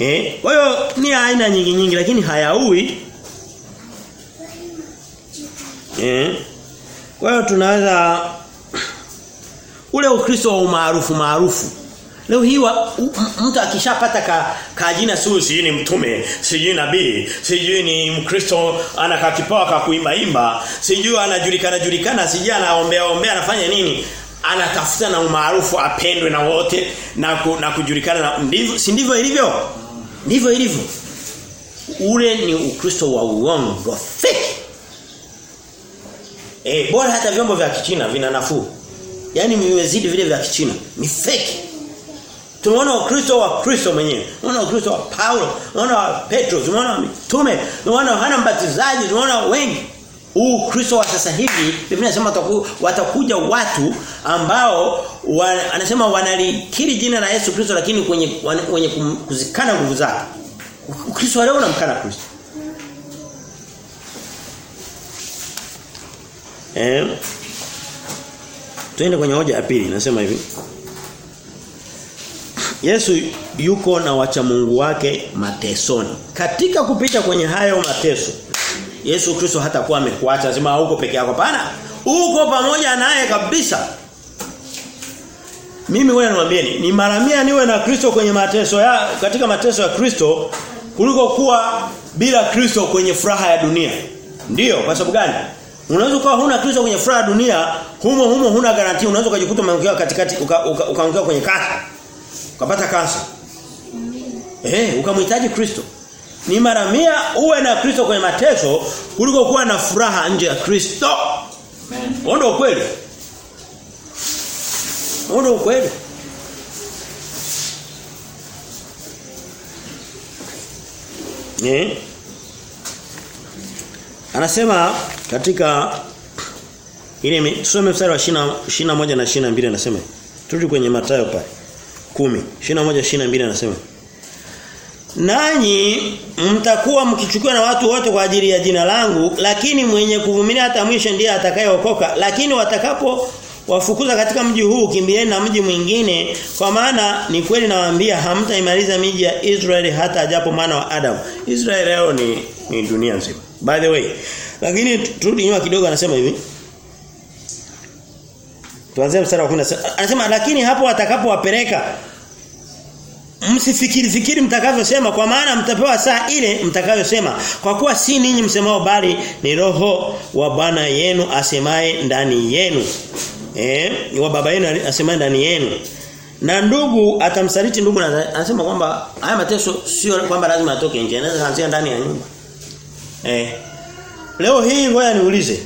S1: Eh, kwa hiyo ni aina nyingi nyingi lakini hayaui. Eh. Kwa hiyo tunaweza ule ukristo wa umaarufu maarufu. Leo hii mtu akishapata ka, ka jina sio sijui ni mtume, sijui nabii, sijui ni mkristo ana kakipawa ka kuimba imba, sijui anajulikana julikana, sijui anaombea ombea anafanya nini. anatafuta na umaarufu apendwe na wote na ku, na kujulikana na ndivyo si ndivyo ilivyo ndivyo ilivyo. Ule ni ukristo wa uongo fake eh bora hata vyombo vya kichina vina nafuu. Yani vimezidi vile vya kichina. Ni fake Tunaona Ukristo wa Kristo mwenyewe. Tunaona Ukristo wa Paulo, tunaona wa Petro, tunaona mitume, tunaona Yohana Mbatizaji, tunaona wengi. Huu Kristo wa sasa hivi Biblia inasema watakuja watu ambao wa, anasema wanalikiri jina la Yesu Kristo lakini kwenye wenye kuzikana nguvu zake. Kristo leo unamkana Kristo. Eh Tuende kwenye hoja ya pili nasema hivi. Yesu yuko na wacha Mungu wake matesoni. Katika kupita kwenye hayo mateso, Yesu Kristo hatakuwa amekuacha anasema huko peke yako hapana. Uko pamoja naye kabisa. Mimi wewe niwaambieni, ni mara mia niwe na Kristo kwenye mateso ya katika mateso ya Kristo kuliko kuwa bila Kristo kwenye furaha ya dunia. Ndiyo, kwa sababu gani? Unaweza kuwa huna Kristo kwenye furaha ya dunia, humo humo huna garantia, unaweza kujikuta umeangukia katikati ukaangukia uka, uka kwenye kansa. Ukapata kansa. Eh, ukamhitaji Kristo. Ni mara mia uwe na Kristo kwenye mateso kuliko kuwa na furaha nje ya Kristo. Amen. Ndio ukweli. Ndio ukweli. Eh? Anasema katika ile tusome mstari wa 21 na 22 anasema. Turudi kwenye Mathayo pale. 10 21 22 anasema Nanyi mtakuwa mkichukua na watu wote kwa ajili ya jina langu lakini mwenye kuvumilia hata mwisho ndiye atakayeokoka. Lakini watakapo wafukuza katika mji huu kimbieni na mji mwingine. Kwa maana ni kweli nawaambia hamtaimaliza miji ya Israeli hata ajapo mwana wa Adam Israeli leo ni ni dunia nzima. By the way lakini turudi nyuma kidogo anasema hivi. Tuanze mstari wa 10 anasema lakini hapo watakapowapeleka msifikiri fikiri mtakavyosema kwa maana mtapewa saa ile mtakavyosema. Kwa kuwa si ninyi msemao bali ni roho wa Bwana yenu asemaye ndani yenu. Eh wa baba yenu asemaye ndani yenu. Na ndugu atamsaliti ndugu na anasema kwamba haya mateso sio kwamba lazima atoke nje anaweza kuanzia ndani ya nyumba. Eh leo hii ngoja niulize.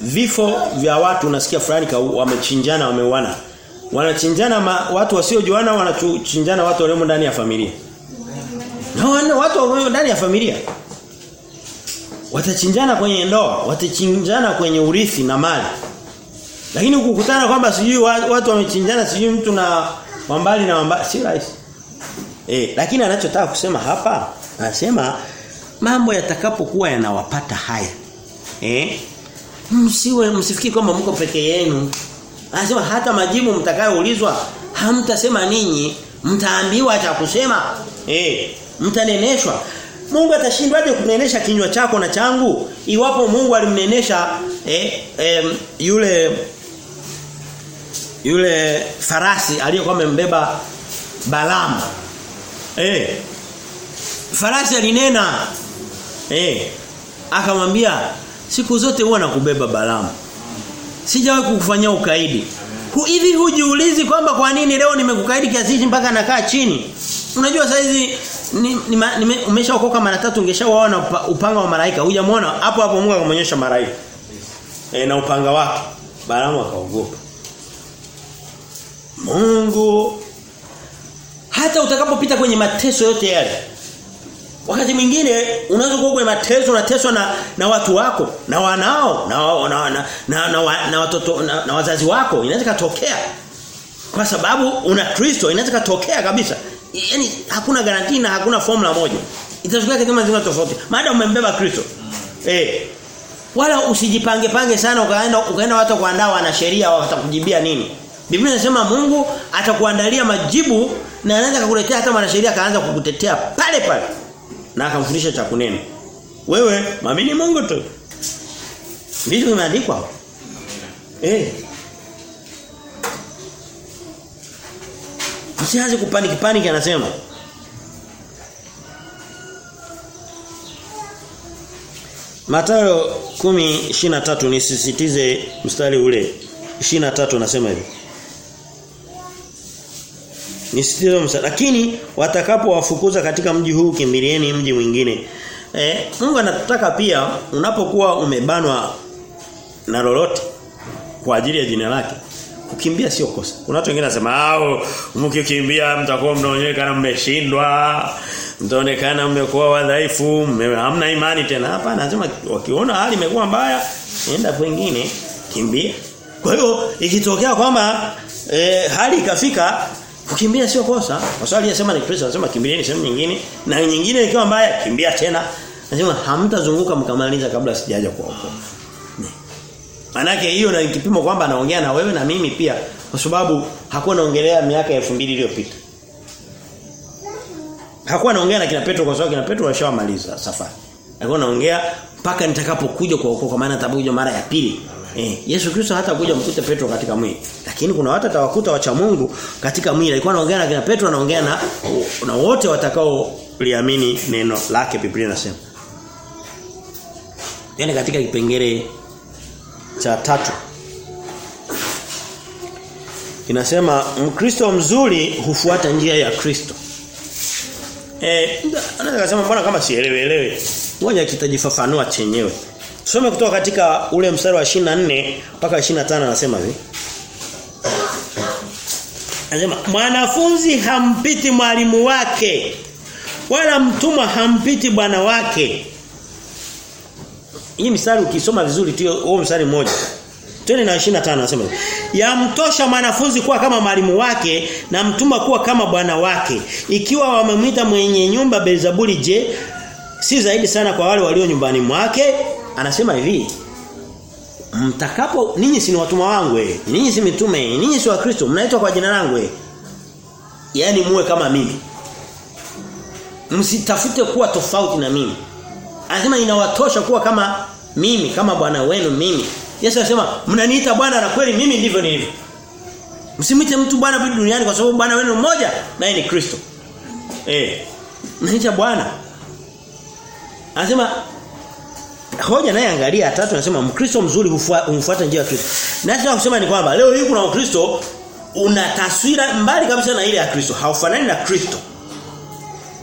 S1: Vifo vya watu unasikia fulani wamechinjana wameuana wanachinjana ma, watu wasiojuana wanachinjana watu walio ndani ya familia. Na wana, watu walio ndani ya familia. Watachinjana kwenye ndoa watachinjana kwenye urithi na mali. Lakini ukukutana kwamba sijui watu wamechinjana sijui mtu na wambali na wambali si rahisi. Eh lakini anachotaka kusema hapa anasema mambo yatakapokuwa yanawapata haya. Eh msiwe msifikiri kwamba mko peke yenu Anasema hata majibu mtakayoulizwa hamtasema ninyi, mtaambiwa cha kusema. Eh, mtaneneshwa. Mungu atashindwaje kunenesha kinywa chako na changu iwapo Mungu alimnenesha eh, eh, yule yule farasi aliyekuwa amembeba Balaam. Eh. Farasi alinena. Eh. Akamwambia siku zote huwa nakubeba Balaam sijawahi kukufanyia ukaidi. Hivi hujiulizi kwamba kwa nini leo nimekukaidi kiasi hichi mpaka nakaa chini? Unajua sasa hizi ni, ni, ni, umeshaokoka mara tatu ungeshaona upanga wa malaika. Hujamwona hapo hapo Mungu akamonyesha malaika. E, na upanga wake. Balaamu akaogopa. Mungu hata utakapopita kwenye mateso yote yale Wakati mwingine unaweza kuwa kwenye mateso unateswa na na watu wako, na wanao, na na na, na, na, na watoto na, na wazazi wako, inaweza katokea. Kwa sababu una Kristo, inaweza katokea kabisa. Yaani hakuna garantii na hakuna formula moja. Itatokea kama mazingira tofauti. Maana umembeba Kristo. Eh. Wala usijipange pange sana ukaenda ukaenda watu kuandaa wana sheria watakujibia nini. Biblia inasema Mungu atakuandalia majibu na anaweza kukuletea hata mwanasheria akaanza kukutetea pale pale na akamfundisha cha kunena. Wewe mwamini Mungu tu. Ndivyo imeandikwa. Eh. Usianze kupaniki paniki anasema. Mathayo 10:23 nisisitize mstari ule 23 nasema hivi. Nisisitize msa. lakini watakapowafukuza katika mji huu kimbilieni mji mwingine. Eh, Mungu anataka pia unapokuwa umebanwa na lolote kwa ajili ya jina lake kukimbia sio kosa. Kuna watu wengine wanasema au mkikimbia mtakuwa mnaonekana mmeshindwa, mtaonekana mmekuwa wadhaifu, hamna imani tena. Hapa anasema wakiona hali imekuwa mbaya, nenda kwingine, kimbia. Kwa hiyo ikitokea kwamba e, hali ikafika kukimbia sio kosa. Kwa aliyesema ni Kristo anasema kimbilieni sehemu nyingine na nyingine ikiwa mbaya kimbia tena. Anasema hamtazunguka mkamaliza kabla sijaja kuokoa. Manake hiyo na kipimo kwamba anaongea na wewe na mimi pia kwa sababu hakuwa anaongelea miaka 2000 iliyopita. Hakuwa anaongea na kina Petro kwa sababu kina Petro alishawamaliza safari. Alikuwa anaongea mpaka nitakapokuja kwa ukoo kwa maana atakuja mara ya pili. Eh, Yesu Kristo hata kuja mkute Petro katika mwili. Lakini kuna watu atawakuta wacha Mungu katika mwili. Alikuwa anaongea na kina Petro anaongea na na wote watakao liamini neno lake Biblia inasema. Yaani katika kipengele cha tatu inasema mkristo mzuri hufuata njia ya Kristo. Eh anaweza kusema mbona kama sielewi elewi. Ngoja kitajifafanua chenyewe. Tusome kutoka katika ule mstari wa 24 mpaka 25 anasema hivi. Anasema mwanafunzi hampiti mwalimu wake wala mtumwa hampiti bwana wake. Hii mstari ukisoma vizuri tu huo mstari mmoja. Twende na 25 anasema hivi. Yamtosha mwanafunzi kuwa kama mwalimu wake na mtumwa kuwa kama bwana wake. Ikiwa wamemwita mwenye nyumba Belzabuli je, si zaidi sana kwa wale walio nyumbani mwake? Anasema hivi. Mtakapo ninyi si ni watumwa wangu eh. Ninyi si mitume, ninyi si wa Kristo, mnaitwa kwa jina langu eh. Yaani muwe kama mimi. Msitafute kuwa tofauti na mimi. Anasema inawatosha kuwa kama mimi, kama bwana wenu mimi. Yesu anasema mnaniita bwana na kweli mimi ndivyo nilivyo. Msimwite mtu bwana vitu duniani kwa sababu bwana wenu mmoja naye ni Kristo. Eh. Mnaita bwana. Anasema hoja naye angalia tatu anasema mkristo mzuri humfuata njia ya Kristo. Na nataka kusema ni kwamba leo hii kuna Ukristo una taswira mbali kabisa na ile ya Kristo. Haufanani na Kristo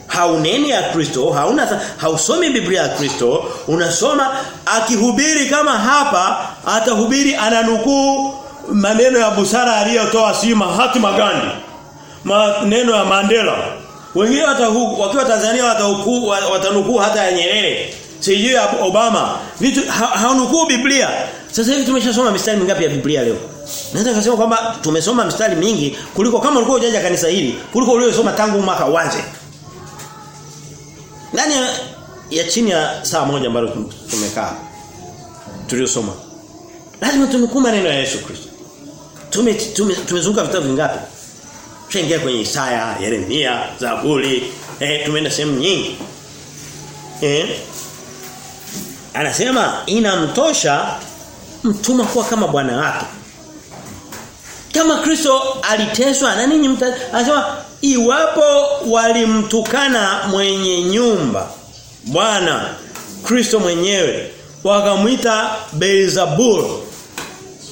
S1: hauneni ya Kristo, hauna hausomi Biblia ya Kristo, unasoma akihubiri kama hapa atahubiri ananukuu maneno ya busara aliyotoa si Mahatma Gandhi. Maneno ya Mandela. Wengine wakiwa Tanzania watanukuu watanukuu hata ya Nyerere. Sijui Obama. Vitu ha, haunukuu Biblia. Sasa hivi tumeshasoma mistari mingapi ya Biblia leo? Naweza kusema kwamba tumesoma mistari mingi kuliko kama ulikuwa hujaja kanisa hili, kuliko uliosoma tangu mwaka uanze. Ndani ya chini ya saa moja ambayo tumekaa tuliosoma. Lazima tunukuu maneno ya Yesu Kristo. Tume tumezunguka tume vitabu vingapi? Tuingia kwenye Isaya, Yeremia, Zaburi, eh tumeenda sehemu nyingi. Eh? Anasema inamtosha mtuma kuwa kama bwana wake. Kama Kristo aliteswa na ninyi anasema iwapo walimtukana mwenye nyumba Bwana Kristo mwenyewe wakamuita Beelzebul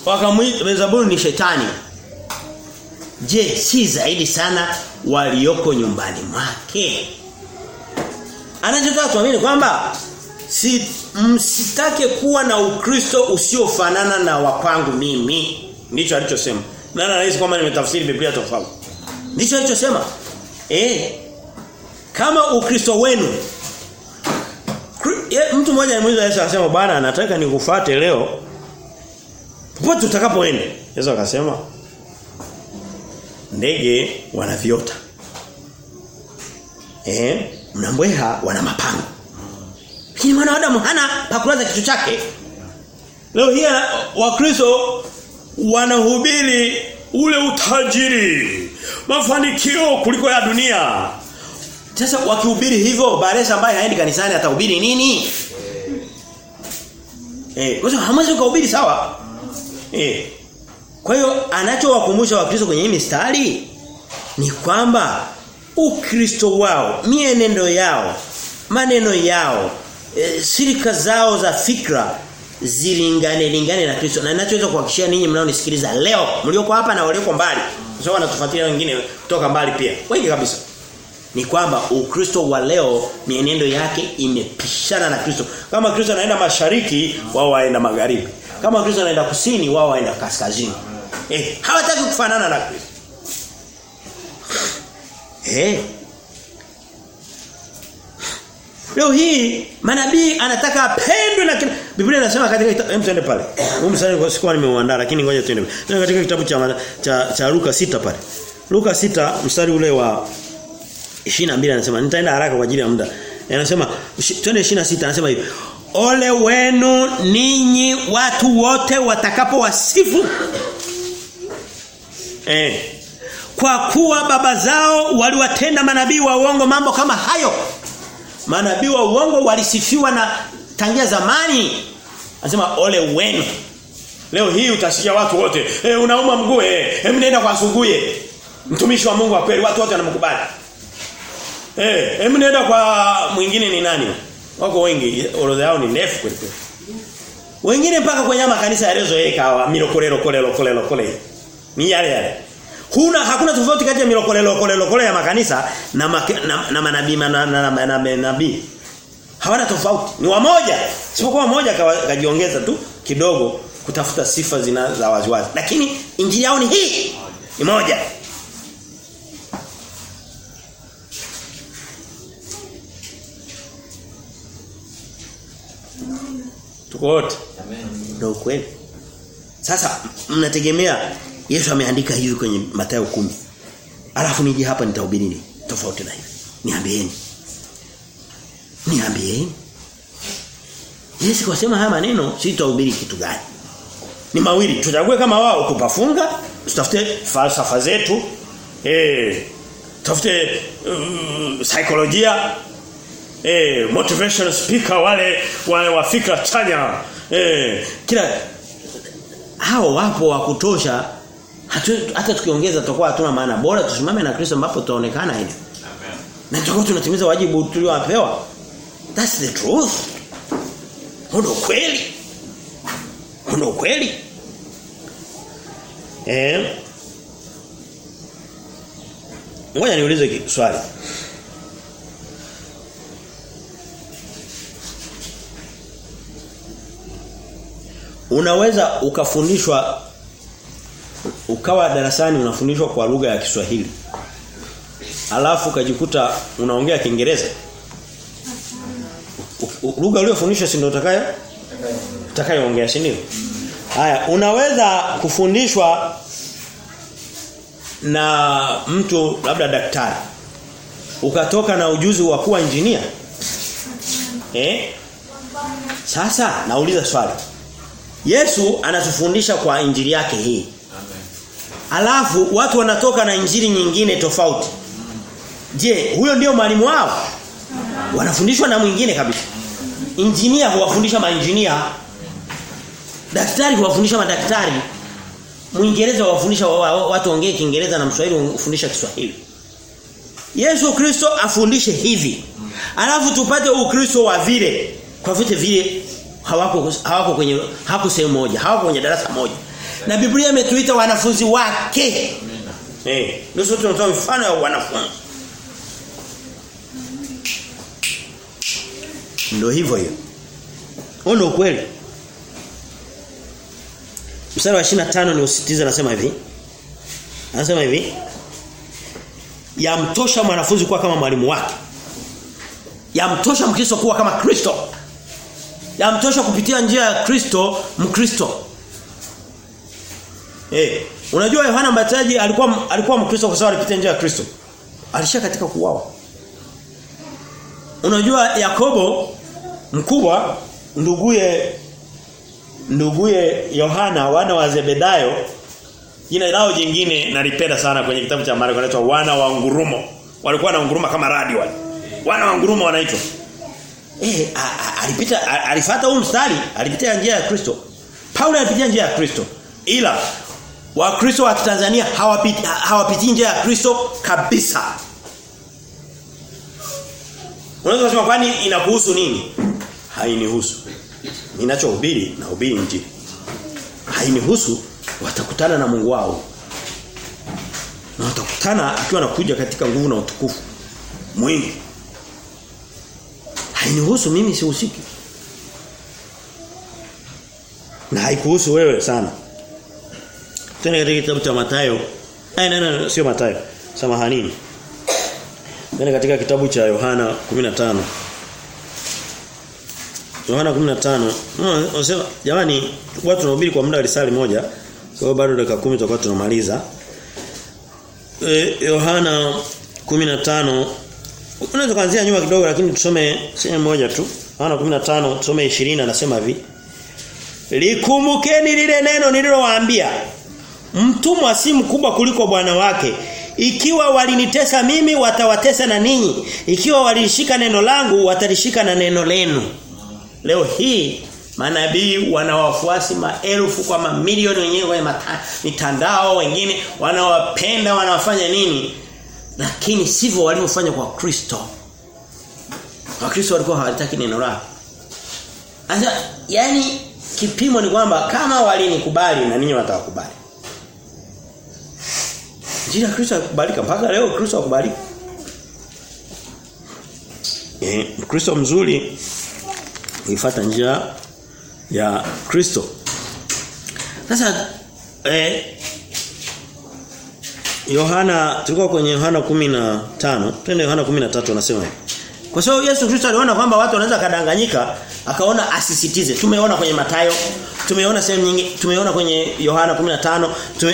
S1: wakamuita Beelzebul ni shetani je si zaidi sana walioko nyumbani mwake anachotaka tuamini kwamba si msitake kuwa na ukristo usiofanana na wapangu mimi ndicho alichosema nani anahisi kwamba nimetafsiri Biblia tofauti Ndicho alichosema. Eh. Kama ukristo wenu mtu mmoja alimuuliza Yesu akasema bwana anataka nikufuate leo. Popote utakapoenda. Yesu akasema ndege wanaviota. Eh, mnambweha wana mapango. Lakini mwanadamu hana pakulaza kichwa chake. Leo hii wakristo wanahubiri ule utajiri mafanikio kuliko ya dunia. Sasa wakihubiri hivyo Baresa ambaye haendi kanisani atahubiri nini? Eh kwa sababu hamwezi kuhubiri sawa? Eh kwa hiyo anachowakumbusha wakristo kwenye hii mistari ni kwamba ukristo wao mienendo yao maneno yao e, sirika zao za fikra zilingane lingane na Kristo. Na ninachoweza kuhakikishia ninyi mnaonisikiliza leo, mlioko hapa na walioko mbali, kwa sababu wanatufuatilia wengine kutoka mbali pia. Wengi kabisa. Ni kwamba Ukristo wa leo mienendo yake imepishana na Kristo. Kama Kristo anaenda mashariki, wao waenda magharibi. Kama Kristo anaenda kusini, wao waenda kaskazini. Eh, hawataki kufanana na Kristo. Eh. Leo hii manabii anataka apendwe na kila Biblia inasema katika hem tuende pale. Huu mstari kwa sikuwa nimeuandaa lakini ngoja tuende. Tuende katika kitabu cha cha, cha Luka sita pale. Luka sita mstari ule wa 22 anasema nitaenda haraka kwa ajili ya muda. Anasema twende 26 anasema hivi. Ole wenu ninyi watu wote watakapowasifu. Eh. Kwa kuwa baba zao waliwatenda manabii wa uongo mambo kama hayo. Manabii wa uongo walisifiwa na tangia zamani. Anasema ole wenu. Leo hii utasikia watu wote, eh unauma mguu eh, hem nenda kwa sunguye. Mtumishi wa Mungu wa kweli watu wote wanamkubali. Eh, hem nenda kwa mwingine ni nani? Wako wengi, orodha yao ni ndefu kweli kweli. Wengine mpaka kwenye makanisa yaliyozoeleka hawa milokolelo kolelo kolelo kolero. Ni yale yale. Huna hakuna tofauti kati ya milokolelo kolelo kolelo ya makanisa na maka, na, na manabii na, na, na, na, na nabii. Hawana tofauti. Ni wamoja. Sipokuwa mmoja kajiongeza tu kidogo kutafuta sifa zina za waziwazi. Lakini injili yao ni hii. Ni moja. Tuko wote. Ndio kweli. Sasa mnategemea Yesu ameandika hivi kwenye Mathayo kumi Alafu niji hapa nitahubiri nini? Tofauti na hivi. Niambieni. Niambieni. Yesu kwa sema haya maneno sitahubiri kitu gani? Ni mawili. Tuchague kama wao kupafunga, tutafute falsafa zetu. Eh, tafute um, saikolojia eh motivational speaker wale wale wa fikra chanya eh kila hao wapo wa kutosha hatu, hata tukiongeza tutakuwa hatuna maana. Bora tusimame na Kristo ambapo tutaonekana hivi. Amen. Na tutakuwa tunatimiza wajibu tuliopewa. That's the truth. Ndio kweli ndio kweli eh? Ngoja niulize swali. Unaweza ukafundishwa ukawa darasani unafundishwa kwa lugha ya Kiswahili. Alafu ukajikuta unaongea Kiingereza. Lugha uliyofundishwa si ndio utakayo? Utakayoongea si ndio? Haya, unaweza kufundishwa na mtu labda daktari. Ukatoka na ujuzi wa kuwa injinia. Eh? Sasa nauliza swali. Yesu anatufundisha kwa injili yake hii. Alafu watu wanatoka na injili nyingine tofauti. Je, huyo ndio mwalimu wao? Wanafundishwa na mwingine kabisa. Injinia huwafundisha mainjinia. Daktari huwafundisha madaktari. Muingereza huwafundisha watu waongee Kiingereza na Mswahili hufundisha Kiswahili. Yesu Kristo afundishe hivi. Alafu tupate Ukristo wa vile. Kwa vyote vile hawako hawako kwenye hako sehemu moja, hawako kwenye darasa moja. Na Biblia imetuita wanafunzi wake. Eh, ndio tunatoa mfano wa wanafunzi. Ndio hivyo hiyo. Ono kweli. Mstari wa 25 ni usitiza anasema hivi. Anasema hivi. Yamtosha mwanafunzi kuwa kama mwalimu wake. Yamtosha Mkristo kuwa kama Kristo. Yamtosha kupitia njia ya Kristo Mkristo. Eh, unajua Yohana Mbatizaji alikuwa alikuwa Mkristo kwa sababu alipitia njia ya Kristo. Alishia katika kuuawa. Unajua Yakobo mkubwa nduguye nduguye Yohana wana wa Zebedayo jina lao jingine nalipenda sana kwenye kitabu cha Marko inaitwa wana wa ngurumo. Walikuwa na nguruma kama radi wale. Wana wa ngurumo wanaitwa. Eh alipita alifuata huu mstari, alipitia njia ya Kristo. Paulo alipitia njia ya Kristo. Ila Wakristo wa Tanzania hawapiti hawapiti nje ya Kristo kabisa. Unaweza kusema kwani inakuhusu nini? hainihusu. Ninachohubiri na hubiri injili. Hainihusu watakutana na Mungu wao. Na watakutana akiwa anakuja katika nguvu na utukufu mwingi. Hainihusu mimi sihusiki. Na haikuhusu wewe sana. Tena katika kitabu cha Mathayo. Eh neno sio Mathayo. Samahanini. Tena katika kitabu cha Yohana 15. Yohana 15. Unasema jamani watu tunahubiri kwa muda wa risali moja. Kwa hiyo bado dakika 10 tutakuwa tunamaliza. Eh Yohana 15 Unaweza kuanzia nyuma kidogo lakini tusome sehemu moja tu. Yohana 15 tusome 20 anasema hivi. Likumbukeni lile neno nililowaambia. Mtumwa si mkubwa kuliko bwana wake. Ikiwa walinitesa mimi watawatesa na ninyi. Ikiwa walishika neno langu watalishika na neno lenu. Leo hii manabii wana wafuasi maelfu kwa mamilioni wenyewe mitandao wengine wanawapenda wanawafanya nini? Lakini sivyo walivyofanya kwa Kristo. Wakristo walikuwa hawataki neno lake. Sasa yani kipimo ni kwamba kama walinikubali na ninyi watawakubali. Jina Kristo akubalika mpaka leo Kristo akubalika. Eh, Kristo mzuri uifuata njia ya Kristo. Sasa eh Yohana tulikuwa kwenye Yohana 15, twende Yohana 13 anasema. Kwa sababu Yesu Kristo aliona kwamba watu wanaweza kadanganyika, akaona asisitize. Tumeona kwenye Matayo, tumeona sehemu nyingi, tumeona kwenye Yohana 15,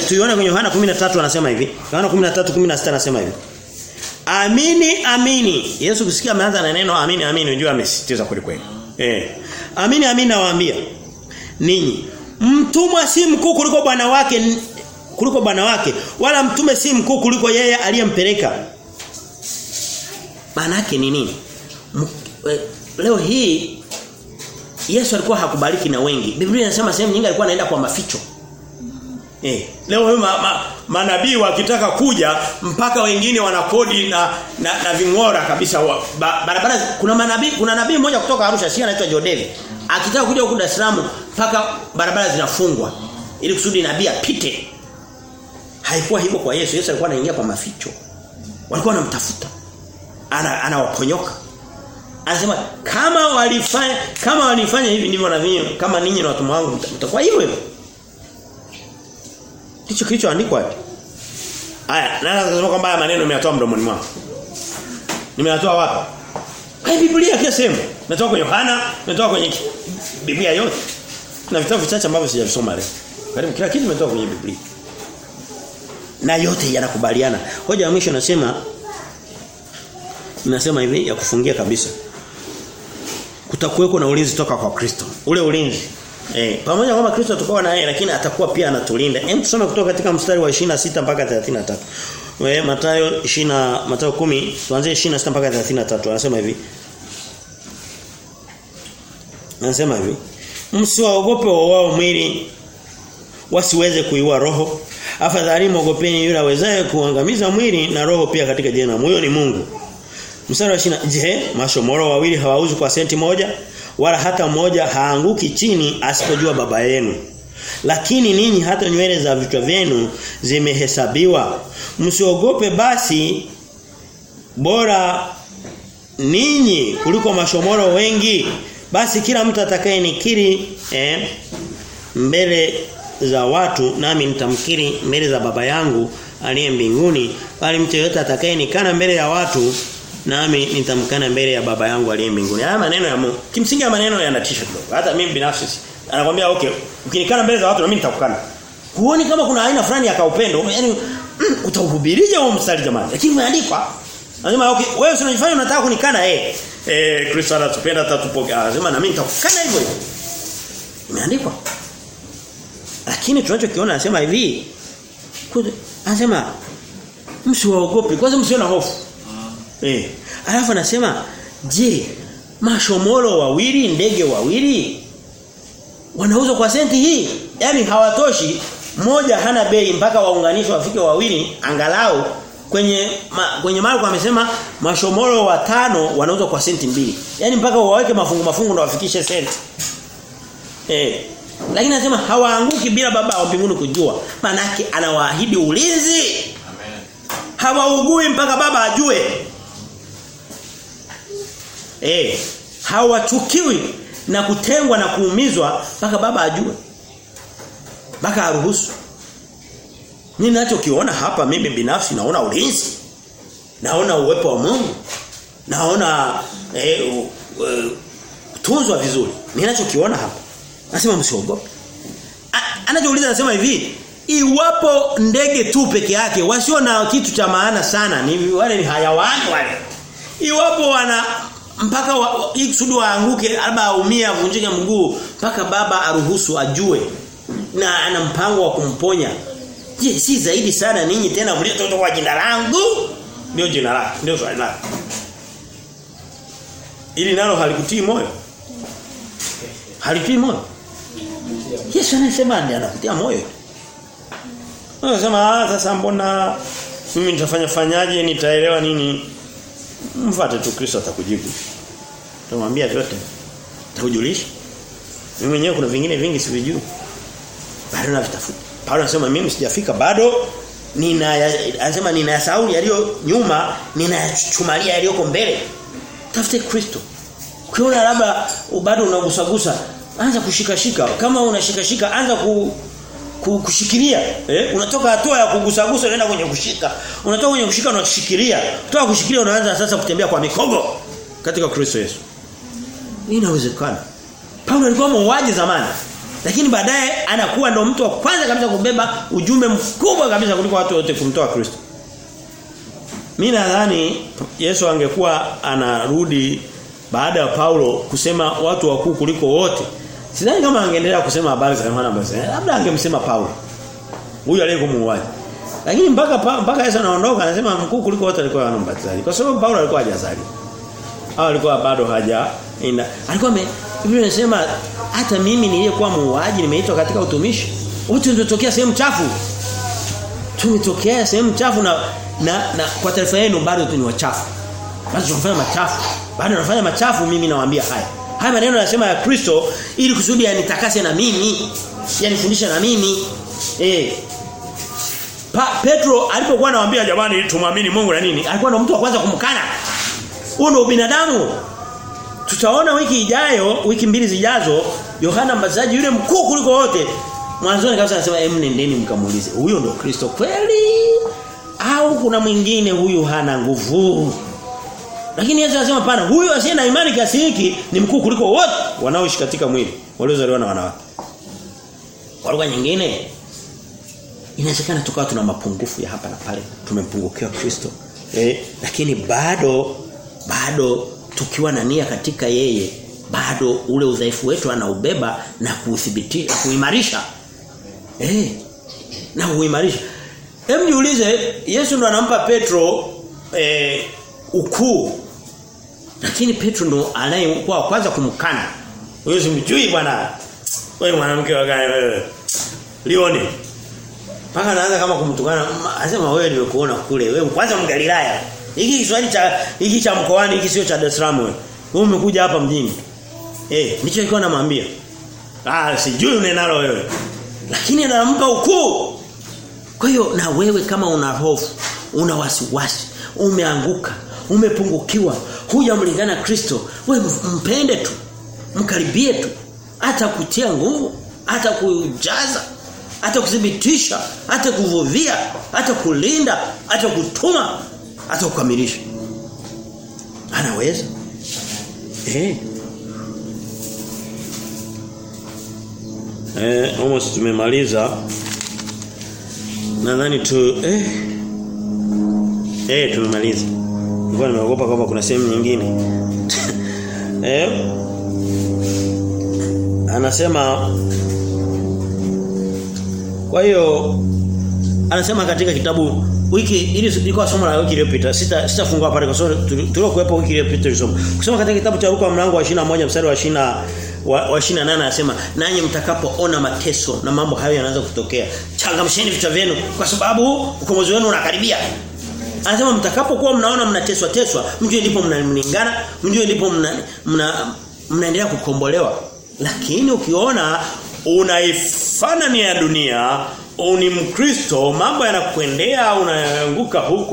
S1: tuiona kwenye Yohana 13 anasema hivi. Yohana 13:16 anasema hivi. Amini amini. Yesu kusikia ameanza na neno amini amini unajua amesisitiza kweli kweli. Eh. Amini amini nawaambia. Ninyi mtumwa si mkuu kuliko bwana wake kuliko bwana wake wala mtume si mkuu kuliko yeye aliyempeleka. Maana yake ni nini? Leo hii Yesu alikuwa hakubariki na wengi. Biblia inasema sehemu nyingi alikuwa anaenda kwa maficho. Eh, leo ma, ma, manabii wakitaka kuja mpaka wengine wanakodi na na, na vingora kabisa wa, ba, barabara kuna manabii kuna nabii mmoja kutoka Arusha si anaitwa Jodevi. Akitaka kuja huko Dar es Salaam mpaka barabara zinafungwa ili kusudi nabii apite. Haikuwa hivyo kwa Yesu. Yesu alikuwa anaingia kwa maficho. Walikuwa wanamtafuta. Ana anawaponyoka. Anasema kama walifanya kama walifanya hivi ndivyo na vinyo kama ninyi na watumwa wangu mtakuwa hivyo hivyo. Hicho kilichoandikwa hapo. Aya, nani anasema kwamba haya maneno nimeyatoa mdomoni mwangu? Nimeyatoa wapi? Kwa Biblia kila sehemu. Natoka kwenye Yohana, natoka kwenye Biblia yote. Na vitabu vichache ambavyo sijavisoma leo. Karibu kila kitu nimetoa kwenye Biblia. Na yote yanakubaliana. Hoja ya mwisho nasema inasema hivi ya kufungia kabisa. Kutakuweko na ulinzi toka kwa Kristo. Ule ulinzi Eh, pamoja kwamba Kristo atakuwa naye lakini atakuwa pia anatulinda. Hem tusome kutoka katika mstari wa 26 mpaka 33. We, Mathayo 20 Mathayo 10 tuanzie 26 mpaka 33 anasema hivi. Anasema hivi. Msiwaogope wao mwili wasiweze kuiua roho. Afadhali mogopeni yule awezaye kuangamiza mwili na roho pia katika jina Huyo ni Mungu. Mstari wa 20 je, mashomoro wawili hawauzi kwa senti moja? wala hata mmoja haanguki chini asipojua baba yenu. Lakini ninyi hata nywele za vichwa vyenu zimehesabiwa. Msiogope basi bora ninyi kuliko mashomoro wengi. Basi kila mtu atakayenikiri eh, mbele za watu nami nitamkiri mbele za baba yangu aliye mbinguni bali mtu yeyote atakayenikana mbele ya watu nami nitamkana mbele ya baba yangu aliye mbinguni. Haya maneno ya Mungu. Kimsingi ya maneno yanatisha kidogo. Hata mimi binafsi anakuambia okay, ukinikana mbele za watu na mimi nitakukana. Huoni kama kuna aina fulani ya kaupendo? Yaani mm, utahubirije huo mstari jamani? Lakini umeandikwa. Anasema okay, wewe unajifanya unataka kunikana eh. Eh Kristo anatupenda atatupokea. Anasema na mimi nitakukana hivyo hivyo. Imeandikwa. Lakini tunachokiona anasema hivi. Anasema msiwaogope, kwanza msiwe na hofu. Eh. Alafu anasema, "Je, mashomoro wawili, ndege wawili wanauzwa kwa senti hii?" Yaani hawatoshi, moja hana bei mpaka waunganishwe wafike wawili angalau Kwenye ma, kwenye Marko amesema mashomoro watano wanauzwa kwa senti mbili. Yaani mpaka waweke mafungu mafungu na wafikishe senti. Eh. Lakini anasema hawaanguki bila baba wa mbinguni kujua. Maana yake anawaahidi ulinzi.
S2: Amen.
S1: Hawaugui mpaka baba ajue. Eh, hawachukiwi na kutengwa na kuumizwa mpaka baba ajue. Mpaka aruhusu. Mimi ninachokiona hapa mimi binafsi naona ulinzi. Naona uwepo wa Mungu. Naona eh, tunzwa vizuri. Ninachokiona hapa. Nasema msiogope. Anachouliza anasema hivi, iwapo ndege tu peke yake wasio na kitu cha maana sana ni wale ni hayawani wale. Iwapo wana mpaka wa- wa- ili kusudi waanguke labda aumia avunjike mguu mpaka baba aruhusu ajue na ana mpango wa kumponya. Je, si zaidi sana ninyi tena mliotoka kwa jina langu? Ndio jina lake, ndio swali lake. Ili nalo halikutii moyo. Halitii moyo. Yesu anasema ndiye anakutia moyo. Anasema ah sasa mbona mimi nitafanya fanyaje nitaelewa nini? Mfuate tu Kristo atakujibu. Tumwambia vyote. Atakujulisha. Mimi mwenyewe kuna vingine vingi sivijui. Bado navitafuta. Paulo anasema mimi sijafika bado nina anasema nina Sauli yaliyo nyuma ninayachumalia yaliyoko mbele. Tafute Kristo. Ukiona labda bado unagusagusa anza kushikashika kama unashikashika anza ku kushikilia eh? Unatoka hatua ya kugusagusa unaenda kwenye kushika. Unatoka kwenye kushika unashikilia. Kutoka kushikilia unaanza sasa kutembea kwa mikogo katika Kristo Yesu. Inawezekana Paulo alikuwa muuaji zamani. Lakini baadaye anakuwa ndo mtu wa kwanza kabisa kubeba ujumbe mkubwa kabisa kuliko watu wote kumtoa Kristo. Mimi nadhani Yesu angekuwa anarudi baada ya Paulo kusema watu wakuu kuliko wote. Sidhani kama angeendelea kusema habari za Yohana Mbatizaji. Labda angemsema Paulo. Huyu aliyekumuuaji. Lakini mpaka pa- mpaka Yesu anaondoka anasema mkuu kuliko wote alikuwa Yohana Mbatizaji. Kwa sababu Paulo alikuwa hajazali. Au alikuwa bado haja ina. Alikuwa ame Biblia inasema hata mimi niliyekuwa muuaji nimeitwa katika utumishi. Wote tumetokea sehemu chafu. Tumetokea sehemu chafu na na, na kwa taarifa yenu bado tu ni wachafu. Bado tunafanya machafu. Bado tunafanya machafu mimi nawaambia haya. Haya maneno yanasema ya Kristo ili kusudi yanitakase na mimi. Yanifundisha na mimi. Eh. Pa, Petro alipokuwa anawaambia jamani tumwamini Mungu na nini? Alikuwa ndo mtu wa kwanza kumkana. Huo ndio binadamu. Tutaona wiki ijayo, wiki mbili zijazo, Yohana Mbatizaji yule mkuu kuliko wote. Mwanzoni kabisa anasema em nendeni mkamuulize. Huyo ndo Kristo kweli? Au kuna mwingine huyu hana nguvu? Lakini Yesu anasema pana, huyu asiye na imani kiasi hiki ni mkuu kuliko wote wanaoishi katika mwili, waliozaliwa na wanawake. Kwa lugha nyingine inawezekana tukawa tuna mapungufu ya hapa na pale, tumempungukia Kristo. Eh, lakini bado bado tukiwa na nia katika yeye, bado ule udhaifu wetu anaubeba na kuuthibitisha, kuimarisha. Eh. Na kuimarisha. Hem niulize Yesu ndo anampa Petro eh, ukuu. Lakini Petro ndo anayekuwa wa kwanza kumkana. Wewe simjui bwana. Wewe mwanamke wa gani wewe? Lione. Paka anaanza kama kumtukana. Anasema wewe nimekuona kule. Wewe kwanza mgalilaya. Hiki Kiswahili cha hiki cha mkoani hiki sio cha Dar es Salaam wewe. Wewe umekuja hapa mjini. Eh, nicho alikuwa namwambia. Ah, sijui unenalo wewe. Lakini anampa ukuu. Kwa hiyo na wewe kama una hofu, una wasiwasi, umeanguka, umepungukiwa, hujamlingana Kristo, wewe mpende tu. Mkaribie tu. Hata kutia nguvu, hata kujaza, hata kudhibitisha, hata kuvuvia, hata kulinda, hata kutuma, hata kukamilisha. Anaweza. Eh. Eh, almost tumemaliza. Nadhani tu eh eh tumemaliza. Nilikuwa nimeogopa kwamba kuna sehemu nyingine. eh Anasema Kwa hiyo anasema katika kitabu wiki ili ilikuwa somo la wiki iliyopita sita sitafungua pale kwa sababu tuliokuepo wiki iliyopita tulisoma. Kusoma katika kitabu cha Luka mlango wa 21 mstari wa 20 wa, wa 28 anasema nanyi mtakapoona mateso na mambo hayo yanaanza kutokea changamsheni vichwa vyenu kwa sababu ukombozi wenu unakaribia. Anasema mtakapokuwa mnaona mnateswa teswa, mjue ndipo mnalingana, mjue ndipo mna, mna mnaendelea kukombolewa. Lakini ukiona unaifana ni ya dunia, ni Mkristo, mambo yanakuendea unaanguka huku